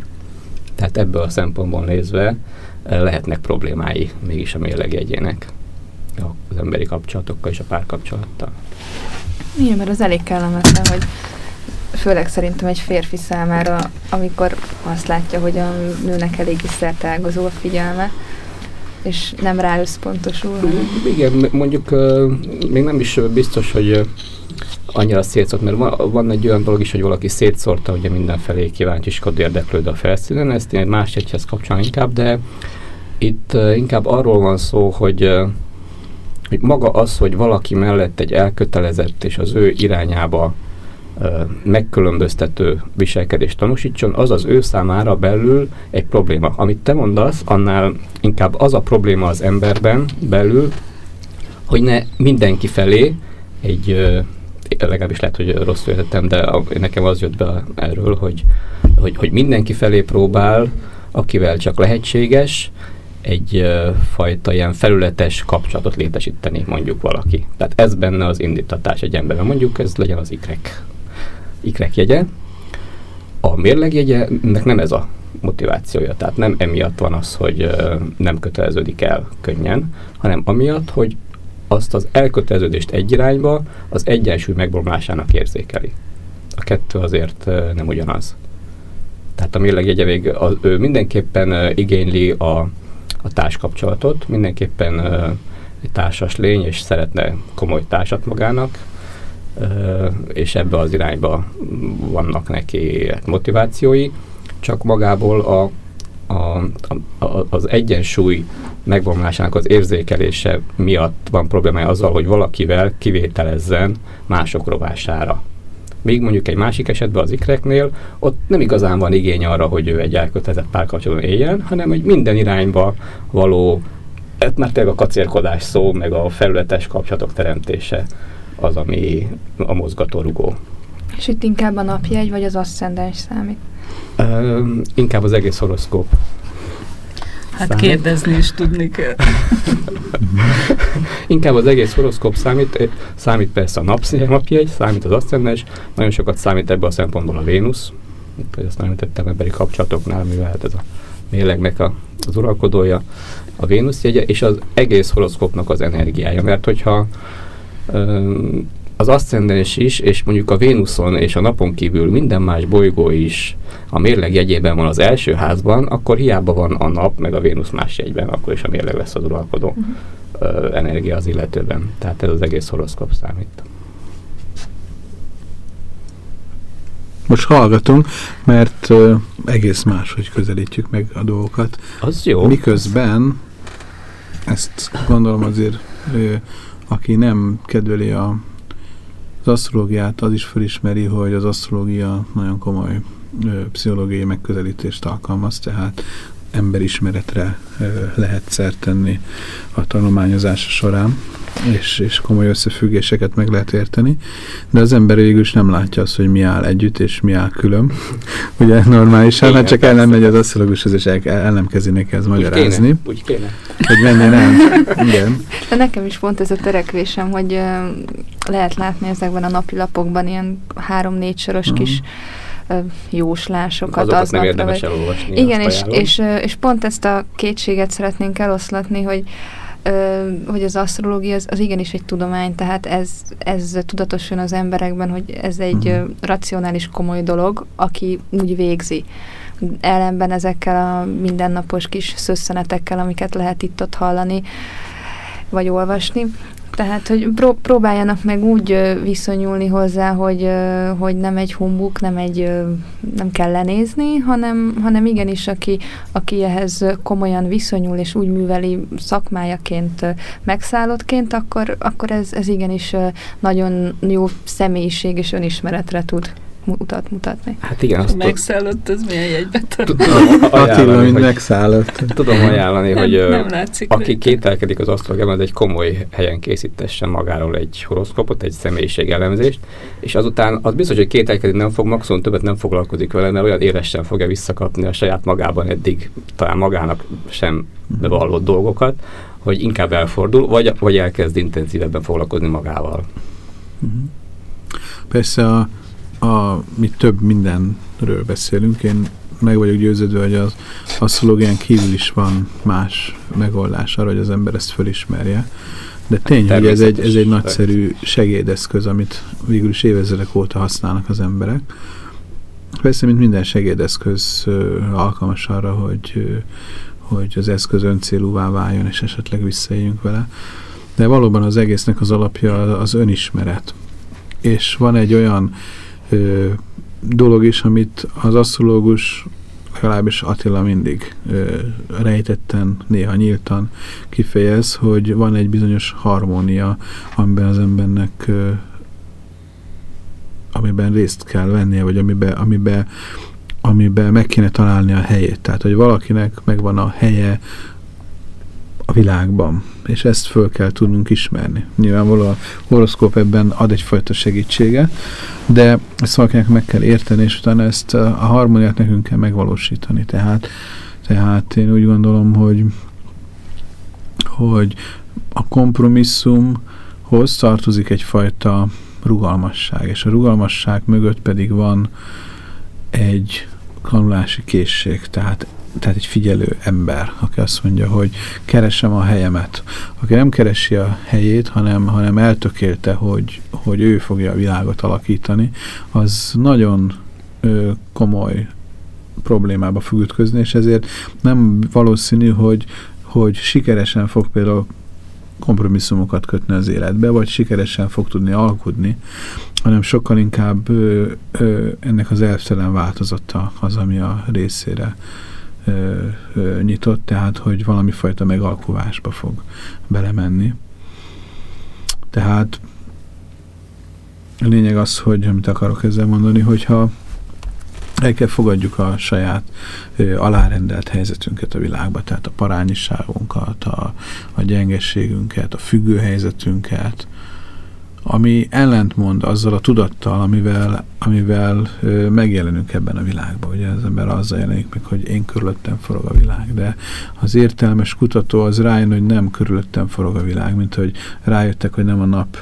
Tehát ebből a szempontból nézve eh, lehetnek problémái mégis a mérlegjegyének az emberi kapcsolatokkal és a párkapcsolattal. Igen, mert az elég kellemetlen, hogy főleg szerintem egy férfi számára, amikor azt látja, hogy a nőnek eléggé szerteágazó a figyelme, és nem rá összpontosul. Igen, mondjuk még nem is biztos, hogy annyira szétszórt, mert van, van egy olyan dolog is, hogy valaki szétszórta, ugye mindenfelé kíváncsiskodó érdeklődő a felszínen, ezt én más egyhez kapcsolom inkább, de itt ö, inkább arról van szó, hogy, ö, hogy maga az, hogy valaki mellett egy elkötelezett és az ő irányába ö, megkülönböztető viselkedést tanúsítson, az az ő számára belül egy probléma. Amit te mondasz, annál inkább az a probléma az emberben belül, hogy ne mindenki felé egy, ö, legalábbis lehet, hogy rosszul értettem, de nekem az jött be erről, hogy, hogy, hogy mindenki felé próbál, akivel csak lehetséges, egy fajta ilyen felületes kapcsolatot létesíteni mondjuk valaki. Tehát ez benne az indítatás egy emberben. Mondjuk ez legyen az ikrek, ikrek jegye. A mérlegjegyenek nem ez a motivációja, tehát nem emiatt van az, hogy nem köteleződik el könnyen, hanem amiatt, hogy azt az elköteleződést egy irányba az egyensúly megbomlásának érzékeli. A kettő azért nem ugyanaz. Tehát a mérlegjegye még az, ő mindenképpen igényli a, a társkapcsolatot, mindenképpen egy társas lény, és szeretne komoly társat magának, és ebbe az irányba vannak neki motivációi, csak magából a, a, a, az egyensúly megbomlásának az érzékelése miatt van problémája azzal, hogy valakivel kivételezzen mások rovására. Míg mondjuk egy másik esetben az ikreknél, ott nem igazán van igény arra, hogy ő egy elkötelezett párkapcsolatban éljen, hanem hogy minden irányba való, ez már tényleg a kacérkodás szó, meg a felületes kapcsolatok teremtése az, ami a mozgatórugó. És itt inkább a napjegy, vagy az asszendens számít? Ö, inkább az egész horoszkóp. Hát számít. kérdezni is tudni kell. Inkább az egész horoszkóp számít, eh, számít persze a napjegy, számít az aszcendens, nagyon sokat számít ebből a szempontból a Vénusz, Itt ezt említettem emberi kapcsolatoknál, mivel hát ez a mérlegnek a, az uralkodója, a Vénusz jegye, és az egész horoszkópnak az energiája, mert hogyha az aszcendens is, és mondjuk a Vénuszon és a napon kívül minden más bolygó is a mérleg jegyében van az első házban, akkor hiába van a nap, meg a Vénusz más jegyben, akkor is a mérleg lesz az uralkodó ö, energia az illetőben. Tehát ez az egész horoszkóp számít. Most hallgatunk, mert ö, egész máshogy közelítjük meg a dolgokat. Az jó. Miközben ezt gondolom azért, ö, aki nem kedveli a, asztrológiát, az is felismeri, hogy az asztrológia nagyon komoly pszichológiai megközelítést alkalmaz, tehát emberismeretre lehet szert tenni a tanulmányozása során, és, és komoly összefüggéseket meg lehet érteni, de az ember végül is nem látja azt, hogy mi áll együtt, és mi áll külön. Ugye normálisan, hát csak persze. ellenmegy az asztrológushoz, és el, el nem kezdi neki úgy magyarázni, kéne, úgy kéne. hogy menjen el. Igen. De nekem is pont ez a törekvésem, hogy ö, lehet látni ezekben a napilapokban ilyen három-négy soros Mhm. kis ö, jóslásokat Azokat nem aznapra, érdemes vagy- elolvasni. Igen, és, és, és pont ezt a kétséget szeretnénk eloszlatni, hogy hogy az asztrológia az, az igenis egy tudomány, tehát ez, ez tudatosan az emberekben, hogy ez egy ö, racionális, komoly dolog, aki úgy végzi. Ellenben ezekkel a mindennapos kis szösszenetekkel, amiket lehet itt-ott hallani, vagy olvasni. Tehát, hogy pró- próbáljanak meg úgy viszonyulni hozzá, hogy, hogy nem egy humbuk, nem egy, nem kell lenézni, hanem, hanem igenis, aki, aki ehhez komolyan viszonyul, és úgy műveli szakmájaként, megszállottként, akkor, akkor ez, ez igenis nagyon jó személyiség és önismeretre tud utat mutatni. Hát igen, azt Megszállott, ez milyen jegybe Attila, mint megszállott. tudom ajánlani, hogy aki kételkedik az asztrológiában, az egy komoly helyen készítessen magáról egy horoszkópot, egy személyiségelemzést, és azután az biztos, hogy kételkedik nem fog, maximum többet nem foglalkozik vele, mert olyan élesen fogja visszakapni a saját magában eddig talán magának sem bevallott dolgokat, hogy inkább elfordul, vagy, vagy elkezd intenzívebben foglalkozni magával. Mhm. Persze a, a, mi több mindenről beszélünk, én meg vagyok győződve, hogy az asztrológián kívül is van más megoldás arra, hogy az ember ezt fölismerje. De tény, hogy ez egy, ez egy nagyszerű segédeszköz, amit végül is évezredek óta használnak az emberek. Persze, mint minden segédeszköz alkalmas arra, hogy, hogy az eszköz öncélúvá váljon, és esetleg visszaéljünk vele. De valóban az egésznek az alapja az önismeret. És van egy olyan ö, dolog is, amit az asztrológus, legalábbis Attila mindig ö, rejtetten, néha nyíltan kifejez, hogy van egy bizonyos harmónia, amiben az embernek ö, amiben részt kell vennie, vagy amiben, amiben, amiben meg kéne találni a helyét. Tehát, hogy valakinek megvan a helye a világban, és ezt föl kell tudnunk ismerni. Nyilvánvalóan a horoszkóp ebben ad egyfajta segítséget, de ezt valakinek meg kell érteni, és utána ezt a harmóniát nekünk kell megvalósítani. Tehát, tehát én úgy gondolom, hogy hogy a kompromisszumhoz tartozik egyfajta rugalmasság, és a rugalmasság mögött pedig van egy tanulási készség, tehát, tehát egy figyelő ember, aki azt mondja, hogy keresem a helyemet. Aki nem keresi a helyét, hanem, hanem eltökélte, hogy, hogy ő fogja a világot alakítani, az nagyon ö, komoly problémába fog ütközni, és ezért nem valószínű, hogy, hogy sikeresen fog például kompromisszumokat kötni az életbe, vagy sikeresen fog tudni alkudni, hanem sokkal inkább ö, ö, ennek az elvtelen változata az, ami a részére ö, ö, nyitott, tehát, hogy valami fajta megalkuvásba fog belemenni. Tehát a lényeg az, hogy amit akarok ezzel mondani, hogyha el kell fogadjuk a saját ö, alárendelt helyzetünket a világba, tehát a parányiságunkat, a, a gyengességünket, a függő helyzetünket, ami ellentmond azzal a tudattal, amivel, amivel megjelenünk ebben a világban. Ugye az ember azzal jelenik meg, hogy én körülöttem forog a világ, de az értelmes kutató az rájön, hogy nem körülöttem forog a világ, mint hogy rájöttek, hogy nem a nap,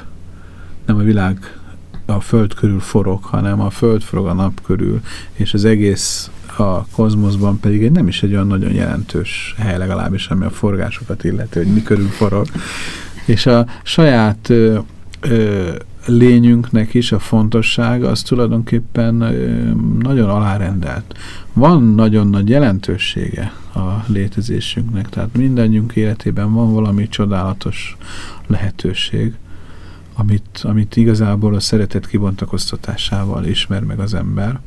nem a világ a föld körül forog, hanem a föld forog a nap körül, és az egész a kozmoszban pedig egy nem is egy olyan nagyon jelentős hely legalábbis, ami a forgásokat illeti, hogy mi körül forog. És a saját ö, lényünknek is a fontosság az tulajdonképpen ö, nagyon alárendelt. Van nagyon nagy jelentősége a létezésünknek, tehát mindannyiunk életében van valami csodálatos lehetőség, amit, amit igazából a szeretet kibontakoztatásával ismer meg az ember.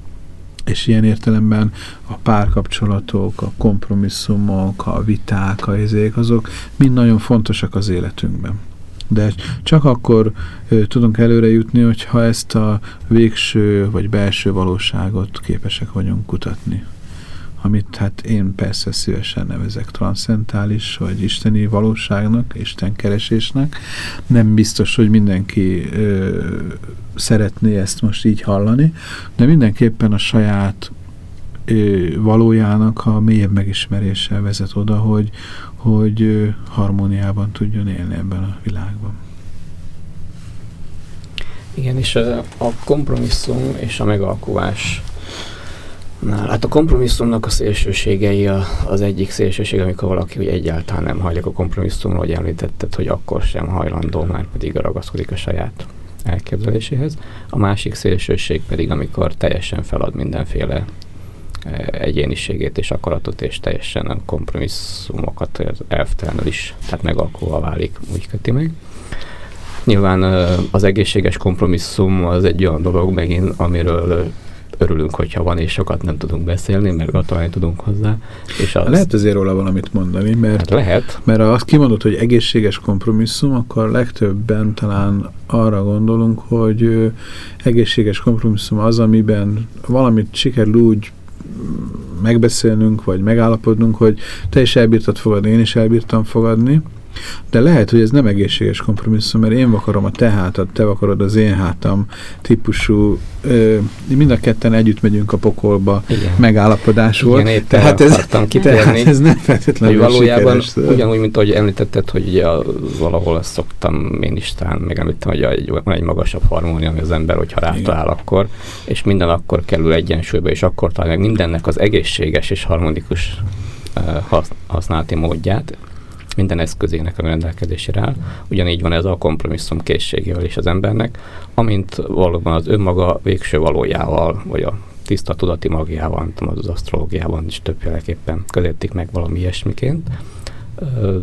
És ilyen értelemben a párkapcsolatok, a kompromisszumok, a viták, a izék, azok mind nagyon fontosak az életünkben. De csak akkor tudunk előre jutni, hogyha ezt a végső vagy belső valóságot képesek vagyunk kutatni. Amit hát én persze szívesen nevezek transzentális, vagy isteni valóságnak, istenkeresésnek. Nem biztos, hogy mindenki ö, szeretné ezt most így hallani, de mindenképpen a saját valójának a mélyebb megismerése vezet oda, hogy, hogy harmóniában tudjon élni ebben a világban. Igen, és a kompromisszum és a megalkuvás Na, hát a kompromisszumnak a szélsőségei a, az egyik szélsőség, amikor valaki hogy egyáltalán nem hajlik a kompromisszumra, hogy említetted, hogy akkor sem hajlandó, már pedig ragaszkodik a saját elképzeléséhez. A másik szélsőség pedig, amikor teljesen felad mindenféle egyéniségét és akaratot, és teljesen a kompromisszumokat elvtelenül is, tehát megalkulva válik, úgy köti meg. Nyilván ö, az egészséges kompromisszum az egy olyan dolog megint, amiről ö, örülünk, hogyha van, és sokat nem tudunk beszélni, mert gratulálni tudunk hozzá. És az, Lehet azért róla valamit mondani, mert hát lehet, Mert azt kimondod, hogy egészséges kompromisszum, akkor legtöbben talán arra gondolunk, hogy egészséges kompromisszum az, amiben valamit sikerül úgy megbeszélnünk, vagy megállapodnunk, hogy te is elbírtad fogadni, én is elbírtam fogadni, de lehet, hogy ez nem egészséges kompromisszum, mert én vakarom a te hátad, te vakarod az én hátam típusú, ö, mind a ketten együtt megyünk a pokolba, igen. megállapodás volt. Igen, tehát ez, tehát ez nem feltétlenül valójában sikeres. ugyanúgy, mint ahogy említetted, hogy ugye az, valahol ezt szoktam én is talán megemlítem, hogy egy, van egy magasabb harmónia, ami az ember, hogyha rátalál akkor, és minden akkor kerül egyensúlyba, és akkor találja meg mindennek az egészséges és harmonikus hasz, használati módját, minden eszközének a rendelkezésére áll. Ugyanígy van ez a kompromisszum készségével is az embernek, amint valóban az önmaga végső valójával, vagy a tiszta tudati magjával, nem az asztrológiában is többféleképpen közelítik meg valami ilyesmiként,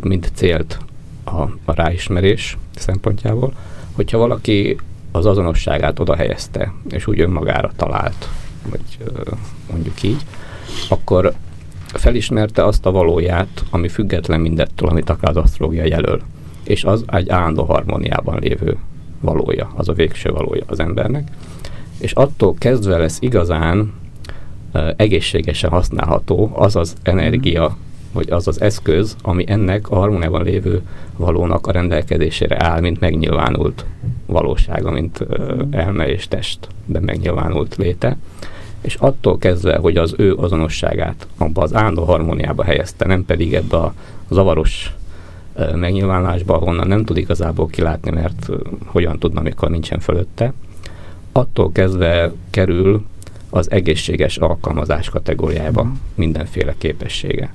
mint célt a, a ráismerés szempontjából. Hogyha valaki az azonosságát oda helyezte, és úgy önmagára talált, vagy mondjuk így, akkor felismerte azt a valóját, ami független mindettől, amit akár az asztrológia jelöl. És az egy állandó harmóniában lévő valója, az a végső valója az embernek. És attól kezdve lesz igazán egészségesen használható az az energia, vagy az az eszköz, ami ennek a harmóniában lévő valónak a rendelkezésére áll, mint megnyilvánult valósága, mint uh, elme és testben megnyilvánult léte és attól kezdve, hogy az ő azonosságát abba az állandó harmóniába helyezte, nem pedig ebbe a zavaros megnyilvánulásba, ahonnan nem tud igazából kilátni, mert hogyan tudna, amikor nincsen fölötte, attól kezdve kerül az egészséges alkalmazás kategóriába mindenféle képessége.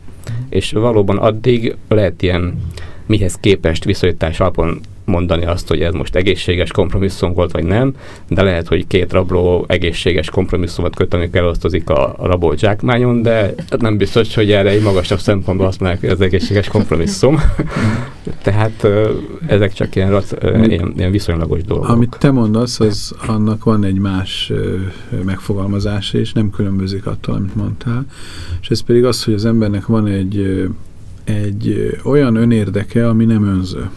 És valóban addig lehet ilyen mihez képest viszonyítás alapon mondani azt, hogy ez most egészséges kompromisszum volt, vagy nem, de lehet, hogy két rabló egészséges kompromisszumot köt, amikor elosztozik a, a rabolt zsákmányon, de nem biztos, hogy erre egy magasabb szempontból azt mondják, hogy ez egészséges kompromisszum. Tehát ezek csak ilyen, ilyen, ilyen viszonylagos dolgok. Amit te mondasz, az annak van egy más megfogalmazása, és nem különbözik attól, amit mondtál. És ez pedig az, hogy az embernek van egy, egy olyan önérdeke, ami nem önző.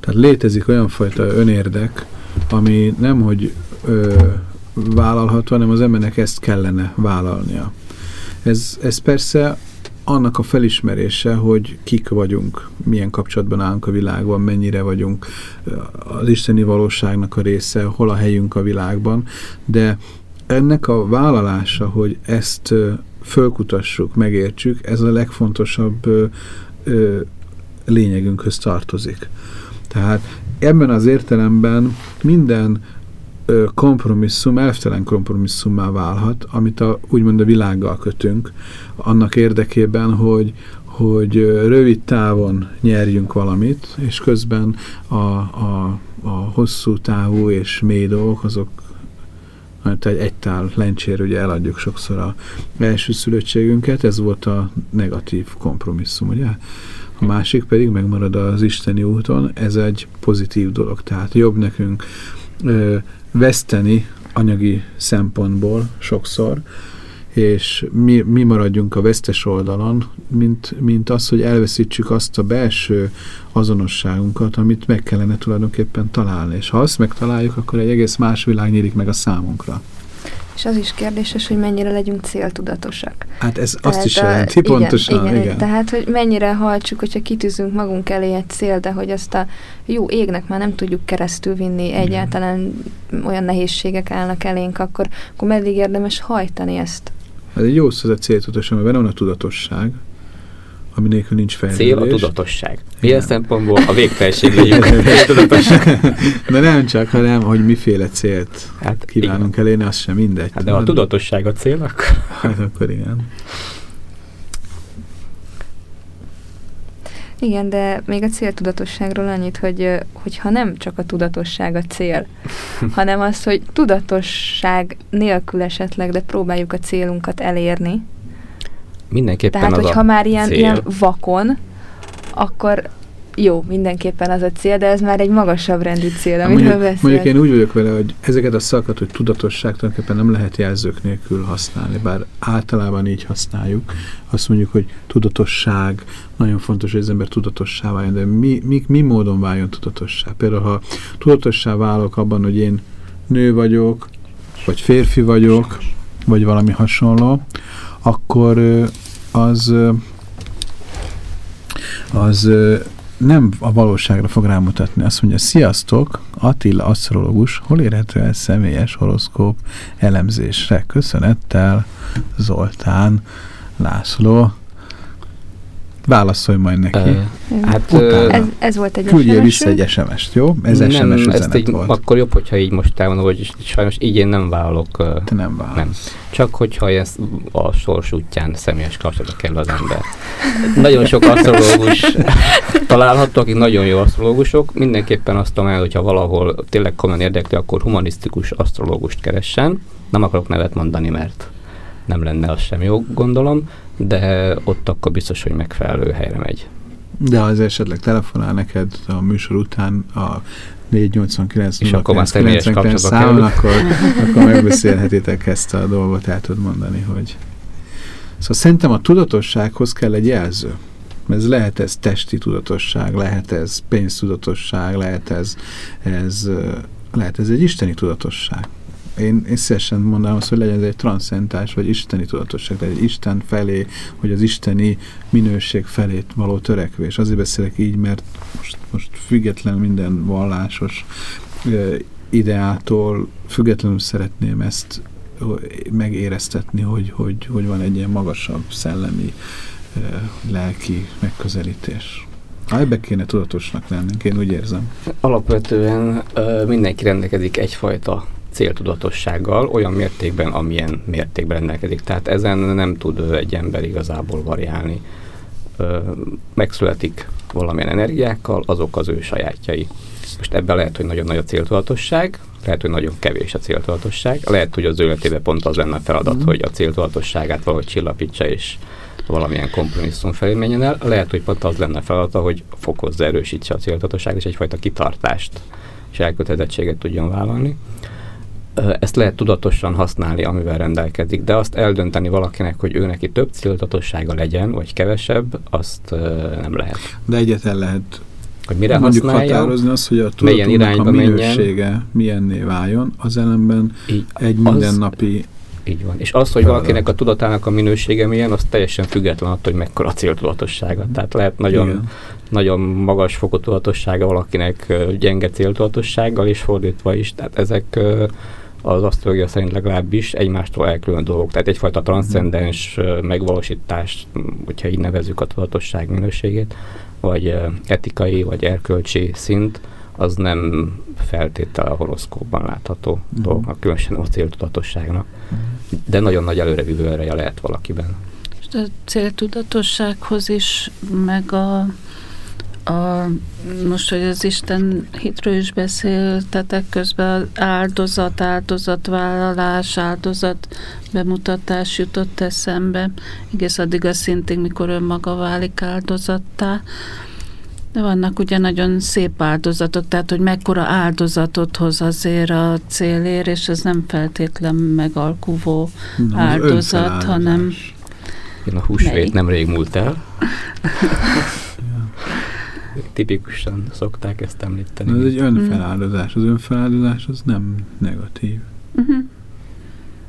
Tehát létezik olyan fajta önérdek, ami nem, hogy ö, vállalható, hanem az embernek ezt kellene vállalnia. Ez, ez persze annak a felismerése, hogy kik vagyunk, milyen kapcsolatban állunk a világban, mennyire vagyunk az isteni valóságnak a része, hol a helyünk a világban, de ennek a vállalása, hogy ezt fölkutassuk, megértsük, ez a legfontosabb ö, ö, lényegünkhöz tartozik. Tehát ebben az értelemben minden ö, kompromisszum elvtelen kompromisszummá válhat, amit a, úgymond a világgal kötünk, annak érdekében, hogy, hogy rövid távon nyerjünk valamit, és közben a, a, a hosszú távú és mély dolgok, azok mert egy, egy tál lencsér ugye eladjuk sokszor a első szülöttségünket, ez volt a negatív kompromisszum, ugye? A másik pedig megmarad az isteni úton, ez egy pozitív dolog, tehát jobb nekünk ö, veszteni anyagi szempontból sokszor, és mi, mi maradjunk a vesztes oldalon, mint, mint az, hogy elveszítsük azt a belső azonosságunkat, amit meg kellene tulajdonképpen találni. És ha azt megtaláljuk, akkor egy egész más világ nyílik meg a számunkra. És az is kérdéses, hogy mennyire legyünk céltudatosak. Hát ez tehát azt is jelenti, igen, pontosan, igen, igen. Tehát, hogy mennyire hajtsuk, hogyha kitűzünk magunk elé egy cél, de hogy azt a jó égnek már nem tudjuk keresztül vinni, egyáltalán olyan nehézségek állnak elénk, akkor, akkor meddig érdemes hajtani ezt? Ez egy jó szó, ez a céltudatosság, mert benne van a tudatosság, ami nélkül nincs fejlődés. Cél a tudatosság. Milyen szempontból a végtelség legyünk tudatosság. De nem csak, hanem, hogy miféle célt Hát kívánunk elérni, az sem mindegy. Hát de a tudatosság a cél, akkor... Hát akkor igen. Igen, de még a céltudatosságról annyit, hogy hogyha nem csak a tudatosság a cél, hanem az, hogy tudatosság nélkül esetleg, de próbáljuk a célunkat elérni. Mindenképpen Tehát, az hogyha a már ilyen, cél. ilyen vakon, akkor jó, mindenképpen az a cél, de ez már egy magasabb rendű cél, Hát amiről mondjuk, mondjuk beszél. én úgy vagyok vele, hogy ezeket a szavakat, hogy tudatosság tulajdonképpen nem lehet jelzők nélkül használni, bár általában így használjuk. Azt mondjuk, hogy tudatosság, nagyon fontos, hogy az ember tudatossá váljon, de mi, mi, mi módon váljon tudatossá? Például, ha tudatossá válok abban, hogy én nő vagyok, vagy férfi vagyok, vagy valami hasonló, akkor az az nem a valóságra fog rámutatni. Azt mondja, sziasztok, Attila asztrológus, hol érhető el személyes horoszkóp elemzésre? Köszönettel, Zoltán, László. Válaszolj majd neki. Ö, hát Utána. ö, Ez, ez volt egy Küldjél vissza egy SMS-t, jó? Ez nem, SMS ezt üzenet így, volt. akkor jobb, hogyha így most elmondom, hogy sajnos így én nem vállalok. Te nem vállalsz. Nem. Csak hogyha ez a sors útján személyes kapcsolatba kell az ember. Nagyon sok asztrológus található, akik nagyon jó asztrológusok. Mindenképpen azt tudom el, hogyha valahol tényleg komolyan érdekli, akkor humanisztikus asztrológust keressen. Nem akarok nevet mondani, mert nem lenne az sem jó, gondolom, de ott akkor biztos, hogy megfelelő helyre megy. De az esetleg telefonál neked a műsor után a 489 És akkor már személyes 99 kapcsolatba számon, akkor, akkor megbeszélhetitek ezt a dolgot, el tudod mondani, hogy... Szóval szerintem a tudatossághoz kell egy jelző. Ez lehet ez testi tudatosság, lehet ez pénztudatosság, lehet ez, ez, lehet ez egy isteni tudatosság. Én, én szívesen mondanám azt, hogy legyen ez egy transzentás, vagy isteni tudatosság, tehát egy Isten felé, hogy az isteni minőség felé való törekvés. Azért beszélek így, mert most, most független minden vallásos ideától, függetlenül szeretném ezt megéreztetni, hogy, hogy, hogy van egy ilyen magasabb szellemi, lelki megközelítés. Ha ebbe kéne tudatosnak lennünk, én úgy érzem. Alapvetően ö, mindenki rendelkezik egyfajta céltudatossággal, olyan mértékben, amilyen mértékben rendelkezik. Tehát ezen nem tud egy ember igazából variálni. Megszületik valamilyen energiákkal, azok az ő sajátjai. Most ebben lehet, hogy nagyon nagy a céltudatosság, lehet, hogy nagyon kevés a céltudatosság, lehet, hogy az ő életében pont az lenne a feladat, Mhm. hogy a céltudatosságát valahogy csillapítsa, és valamilyen kompromisszum felé menjen el. Lehet, hogy pont az lenne feladata, hogy fokozza, erősítse a céltudatosságot, és egyfajta kitartást és elkötelezettséget tudjon vállalni. Ezt lehet tudatosan használni, amivel rendelkezik, de azt eldönteni valakinek, hogy ő neki több céltudatossága legyen, vagy kevesebb, azt nem lehet. De egyet el lehet Hogy mire mondjuk határozni azt, hogy a tudatunknak a irányba menjen. minősége milyenné váljon, az ellenben így egy az- mindennapi Így van. És az, hogy Feladat. valakinek a tudatának a minősége milyen, az teljesen független attól, hogy mekkora a céltudatossága. Tehát lehet nagyon, Igen. nagyon magas fokú tudatossága valakinek gyenge céltudatossággal, és fordítva is. Tehát ezek az asztrológia szerint legalábbis egymástól elkülön dolgok. Tehát egyfajta transzcendens ö, megvalósítás, m, hogyha így nevezzük a tudatosság minőségét, vagy etikai, vagy erkölcsi szint, az nem feltétel a horoszkópban látható Mhm. dolgoknak, különösen a céltudatosságnak. De nagyon nagy előrevívő ereje lehet valakiben. És a céltudatossághoz is, meg a, a most, hogy az Isten hitről is beszéltetek közben, az áldozat, áldozatvállalás, áldozat bemutatás jutott eszembe, egész addig a szintig, mikor önmaga válik áldozattá. De vannak ugye nagyon szép áldozatok, tehát hogy mekkora áldozatot hoz azért a célér, és ez nem feltétlen megalkuvó Na, áldozat, hanem Én a húsvét Melyik? nemrég múlt el. Tipikusan szokták ezt említeni. Ez egy önfeláldozás. Az önfeláldozás az nem negatív. uh-huh.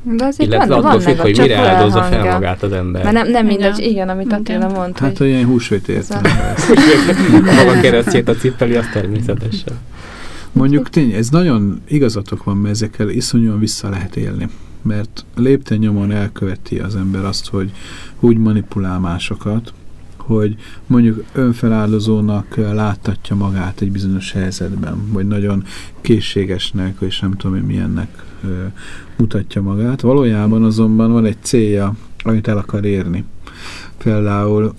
De azért Illetve van, attól függ, hogy mire áldozza fel magát az ember. Mert nem, nem mindegy, igen, amit Igen. Attila mond, Hát, ilyen húsvét értelme. A maga keresztjét a cipeli, az természetesen. Mondjuk tény, ez nagyon igazatok van, mert ezekkel iszonyúan vissza lehet élni. Mert lépten nyomon elköveti az ember azt, hogy úgy manipulál másokat, hogy mondjuk önfeláldozónak láttatja magát egy bizonyos helyzetben, vagy nagyon készségesnek, és nem tudom én milyennek mutatja magát. Valójában azonban van egy célja, amit el akar érni. Például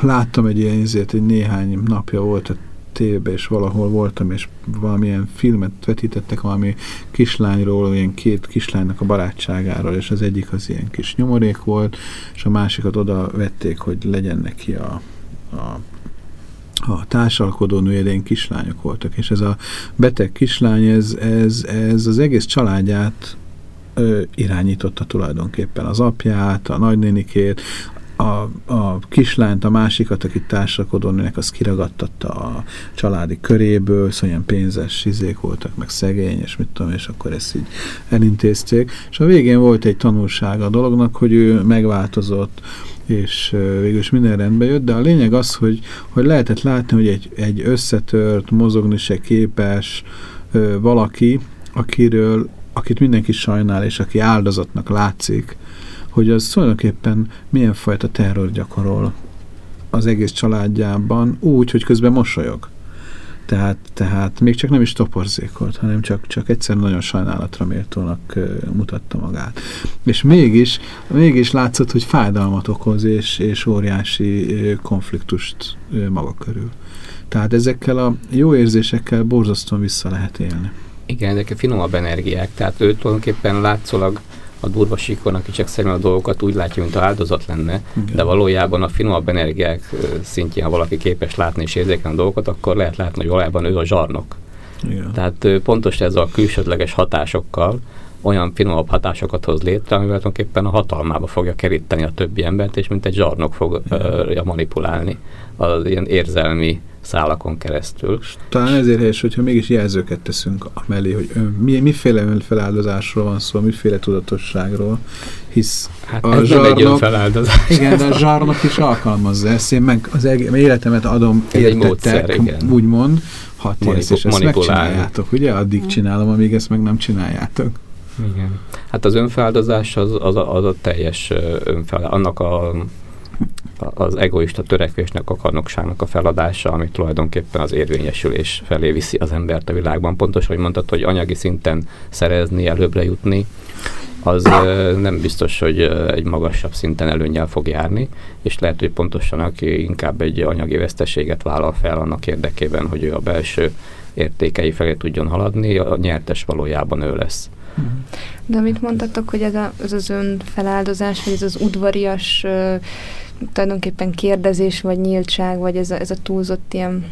láttam egy ilyen izét, egy néhány napja volt tévében, és valahol voltam, és valamilyen filmet vetítettek valami kislányról, ilyen két kislánynak a barátságáról, és az egyik az ilyen kis nyomorék volt, és a másikat oda vették, hogy legyen neki a, a a társalkodó ilyen kislányok voltak, és ez a beteg kislány, ez, ez, ez az egész családját ö, irányította tulajdonképpen. Az apját, a nagynénikét, a, a kislányt, a másikat, akit társakodó nőnek, az kiragadtatta a családi köréből, szóval ilyen pénzes izék voltak, meg szegény, és mit tudom, és akkor ezt így elintézték. És a végén volt egy tanulság a dolognak, hogy ő megváltozott, és végül is minden rendbe jött, de a lényeg az, hogy, hogy lehetett látni, hogy egy, egy összetört, mozogni se képes ö, valaki, akiről, akit mindenki sajnál, és aki áldozatnak látszik, hogy az tulajdonképpen milyen fajta terror gyakorol az egész családjában, úgy, hogy közben mosolyog. Tehát, tehát még csak nem is toporzékolt, hanem csak, csak egyszer nagyon sajnálatra méltónak ö, mutatta magát. És mégis, mégis látszott, hogy fájdalmat okoz, és, és óriási konfliktust maga körül. Tehát ezekkel a jó érzésekkel borzasztóan vissza lehet élni. Igen, ezek a finomabb energiák, tehát ő tulajdonképpen látszólag a durva sikon, aki csak szerint a dolgokat úgy látja, mint áldozat lenne, Igen. de valójában a finomabb energiák szintjén, ha valaki képes látni és érzékelni a dolgokat, akkor lehet látni, hogy valójában ő a zsarnok. Igen. Tehát pontos ez a külsődleges hatásokkal olyan finomabb hatásokat hoz létre, amivel tulajdonképpen a hatalmába fogja keríteni a többi embert, és mint egy zsarnok fogja manipulálni az ilyen érzelmi szálakon keresztül. Talán ezért helyes, hogyha mégis jelzőket teszünk mellé, hogy ön, mi, miféle önfeláldozásról van szó, miféle tudatosságról, hisz Hát A ez nem egy zsarnok- önfeláldozás. igen, de a zsarnok is alkalmazza ezt, én meg az életemet adom Ez egy értettek, módszer, igen. úgymond, hat Manipu- élsz, és ezt megcsináljátok, ugye? Addig csinálom, amíg ezt meg nem csináljátok. Igen. Hát az önfeláldozás az, az, a, az a teljes ö, önfel, annak a, az egoista törekvésnek, a karnokságnak a feladása, ami tulajdonképpen az érvényesülés felé viszi az embert a világban. Pontos, hogy mondtad, hogy anyagi szinten szerezni, előbbre jutni, az nem biztos, hogy egy magasabb szinten előnyel fog járni, és lehet, hogy pontosan aki inkább egy anyagi veszteséget vállal fel annak érdekében, hogy ő a belső értékei felé tudjon haladni, a nyertes valójában ő lesz. De amit mondtatok, hogy ez, a, ez az önfeláldozás, vagy ez az udvarias ö, tulajdonképpen kérdezés, vagy nyíltság, vagy ez a, ez a túlzott ilyen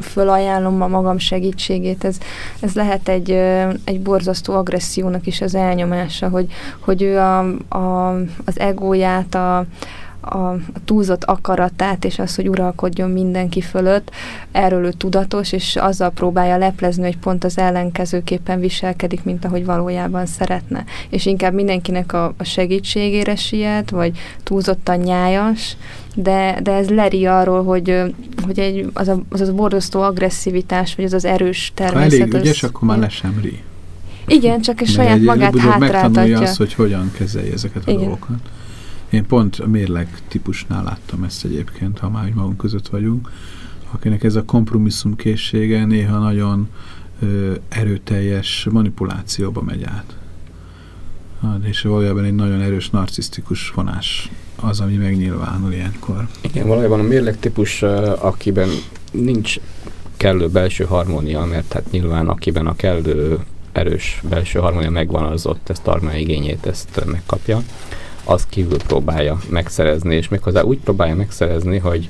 fölajánlom a magam segítségét, ez, ez lehet egy, egy borzasztó agressziónak is az elnyomása, hogy, hogy ő a, a, az egóját, a, a, a túlzott akaratát, és az, hogy uralkodjon mindenki fölött, erről ő tudatos, és azzal próbálja leplezni, hogy pont az ellenkezőképpen viselkedik, mint ahogy valójában szeretne. És inkább mindenkinek a, a segítségére siet, vagy túlzottan nyájas, de, de ez leri arról, hogy, hogy egy, az, a, az a borzasztó agresszivitás, vagy az az erős természet. Ha elég az, ügyes, akkor már le sem ri. Igen, csak a saját magát előbb-utóbb megtanulja hátráltatja. azt, hogy hogyan kezelje ezeket a Igen. dolgokat. Én pont a mérleg típusnál láttam ezt egyébként, ha már magunk között vagyunk, akinek ez a kompromisszum készsége néha nagyon ö, erőteljes manipulációba megy át. És valójában egy nagyon erős narcisztikus vonás az, ami megnyilvánul ilyenkor. Igen, valójában a mérleg típus, akiben nincs kellő belső harmónia, mert hát nyilván akiben a kellő erős belső harmónia megvan, az ott ezt tartma igényét ezt megkapja, az kívül próbálja megszerezni, és méghozzá úgy próbálja megszerezni, hogy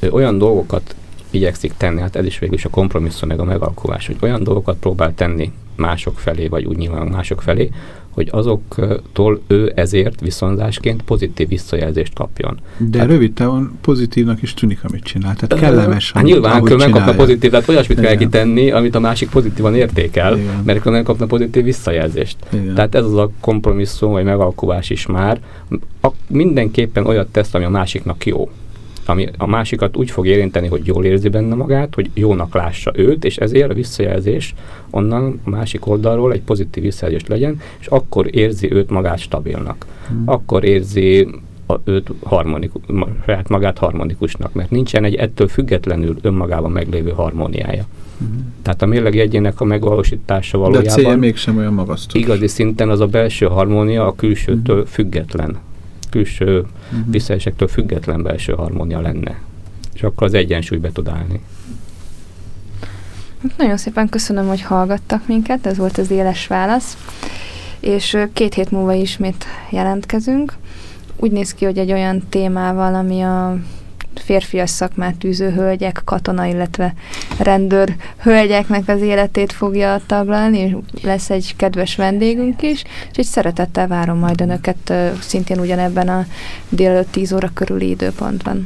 ő olyan dolgokat igyekszik tenni, hát ez is végül is a kompromisszum meg a megalkulás, hogy olyan dolgokat próbál tenni mások felé, vagy úgy nyilván mások felé, hogy azoktól ő ezért viszonzásként pozitív visszajelzést kapjon. De Hát- rövid távon pozitívnak is tűnik, amit csinál. Tehát kellemes, Hát nyilván különben kapna pozitív, tehát olyasmit kell Igen. kitenni, amit a másik pozitívan értékel, Igen. mert különben kapna pozitív visszajelzést. Igen. Tehát ez az a kompromisszum, vagy megalkulás is már. A, mindenképpen olyat tesz, ami a másiknak jó. Ami a másikat úgy fog érinteni, hogy jól érzi benne magát, hogy jónak lássa őt, és ezért a visszajelzés onnan a másik oldalról egy pozitív visszajelzést legyen, és akkor érzi őt magát stabilnak. Hmm. Akkor érzi a, őt harmonikus, saját magát harmonikusnak, mert nincsen egy ettől függetlenül önmagában meglévő harmóniája. Mhm. Tehát a mérlegi egyének a megvalósítása De a célja valójában mégsem olyan magasztos. igazi szinten az a belső harmónia a külsőtől Mhm. független, külső Mhm. visszaesektől független belső harmónia lenne. És akkor az egyensúlybe tud állni. Hát Nagyon szépen köszönöm, hogy hallgattak minket, ez volt az éles válasz. És két hét múlva ismét jelentkezünk. Úgy néz ki, hogy egy olyan témával, ami a férfias szakmát tűző hölgyek, katona, illetve rendőr hölgyeknek az életét fogja taglalni, és lesz egy kedves vendégünk is, egy szeretettel várom majd önöket szintén ugyanebben a délelőtt 10 óra körüli időpontban.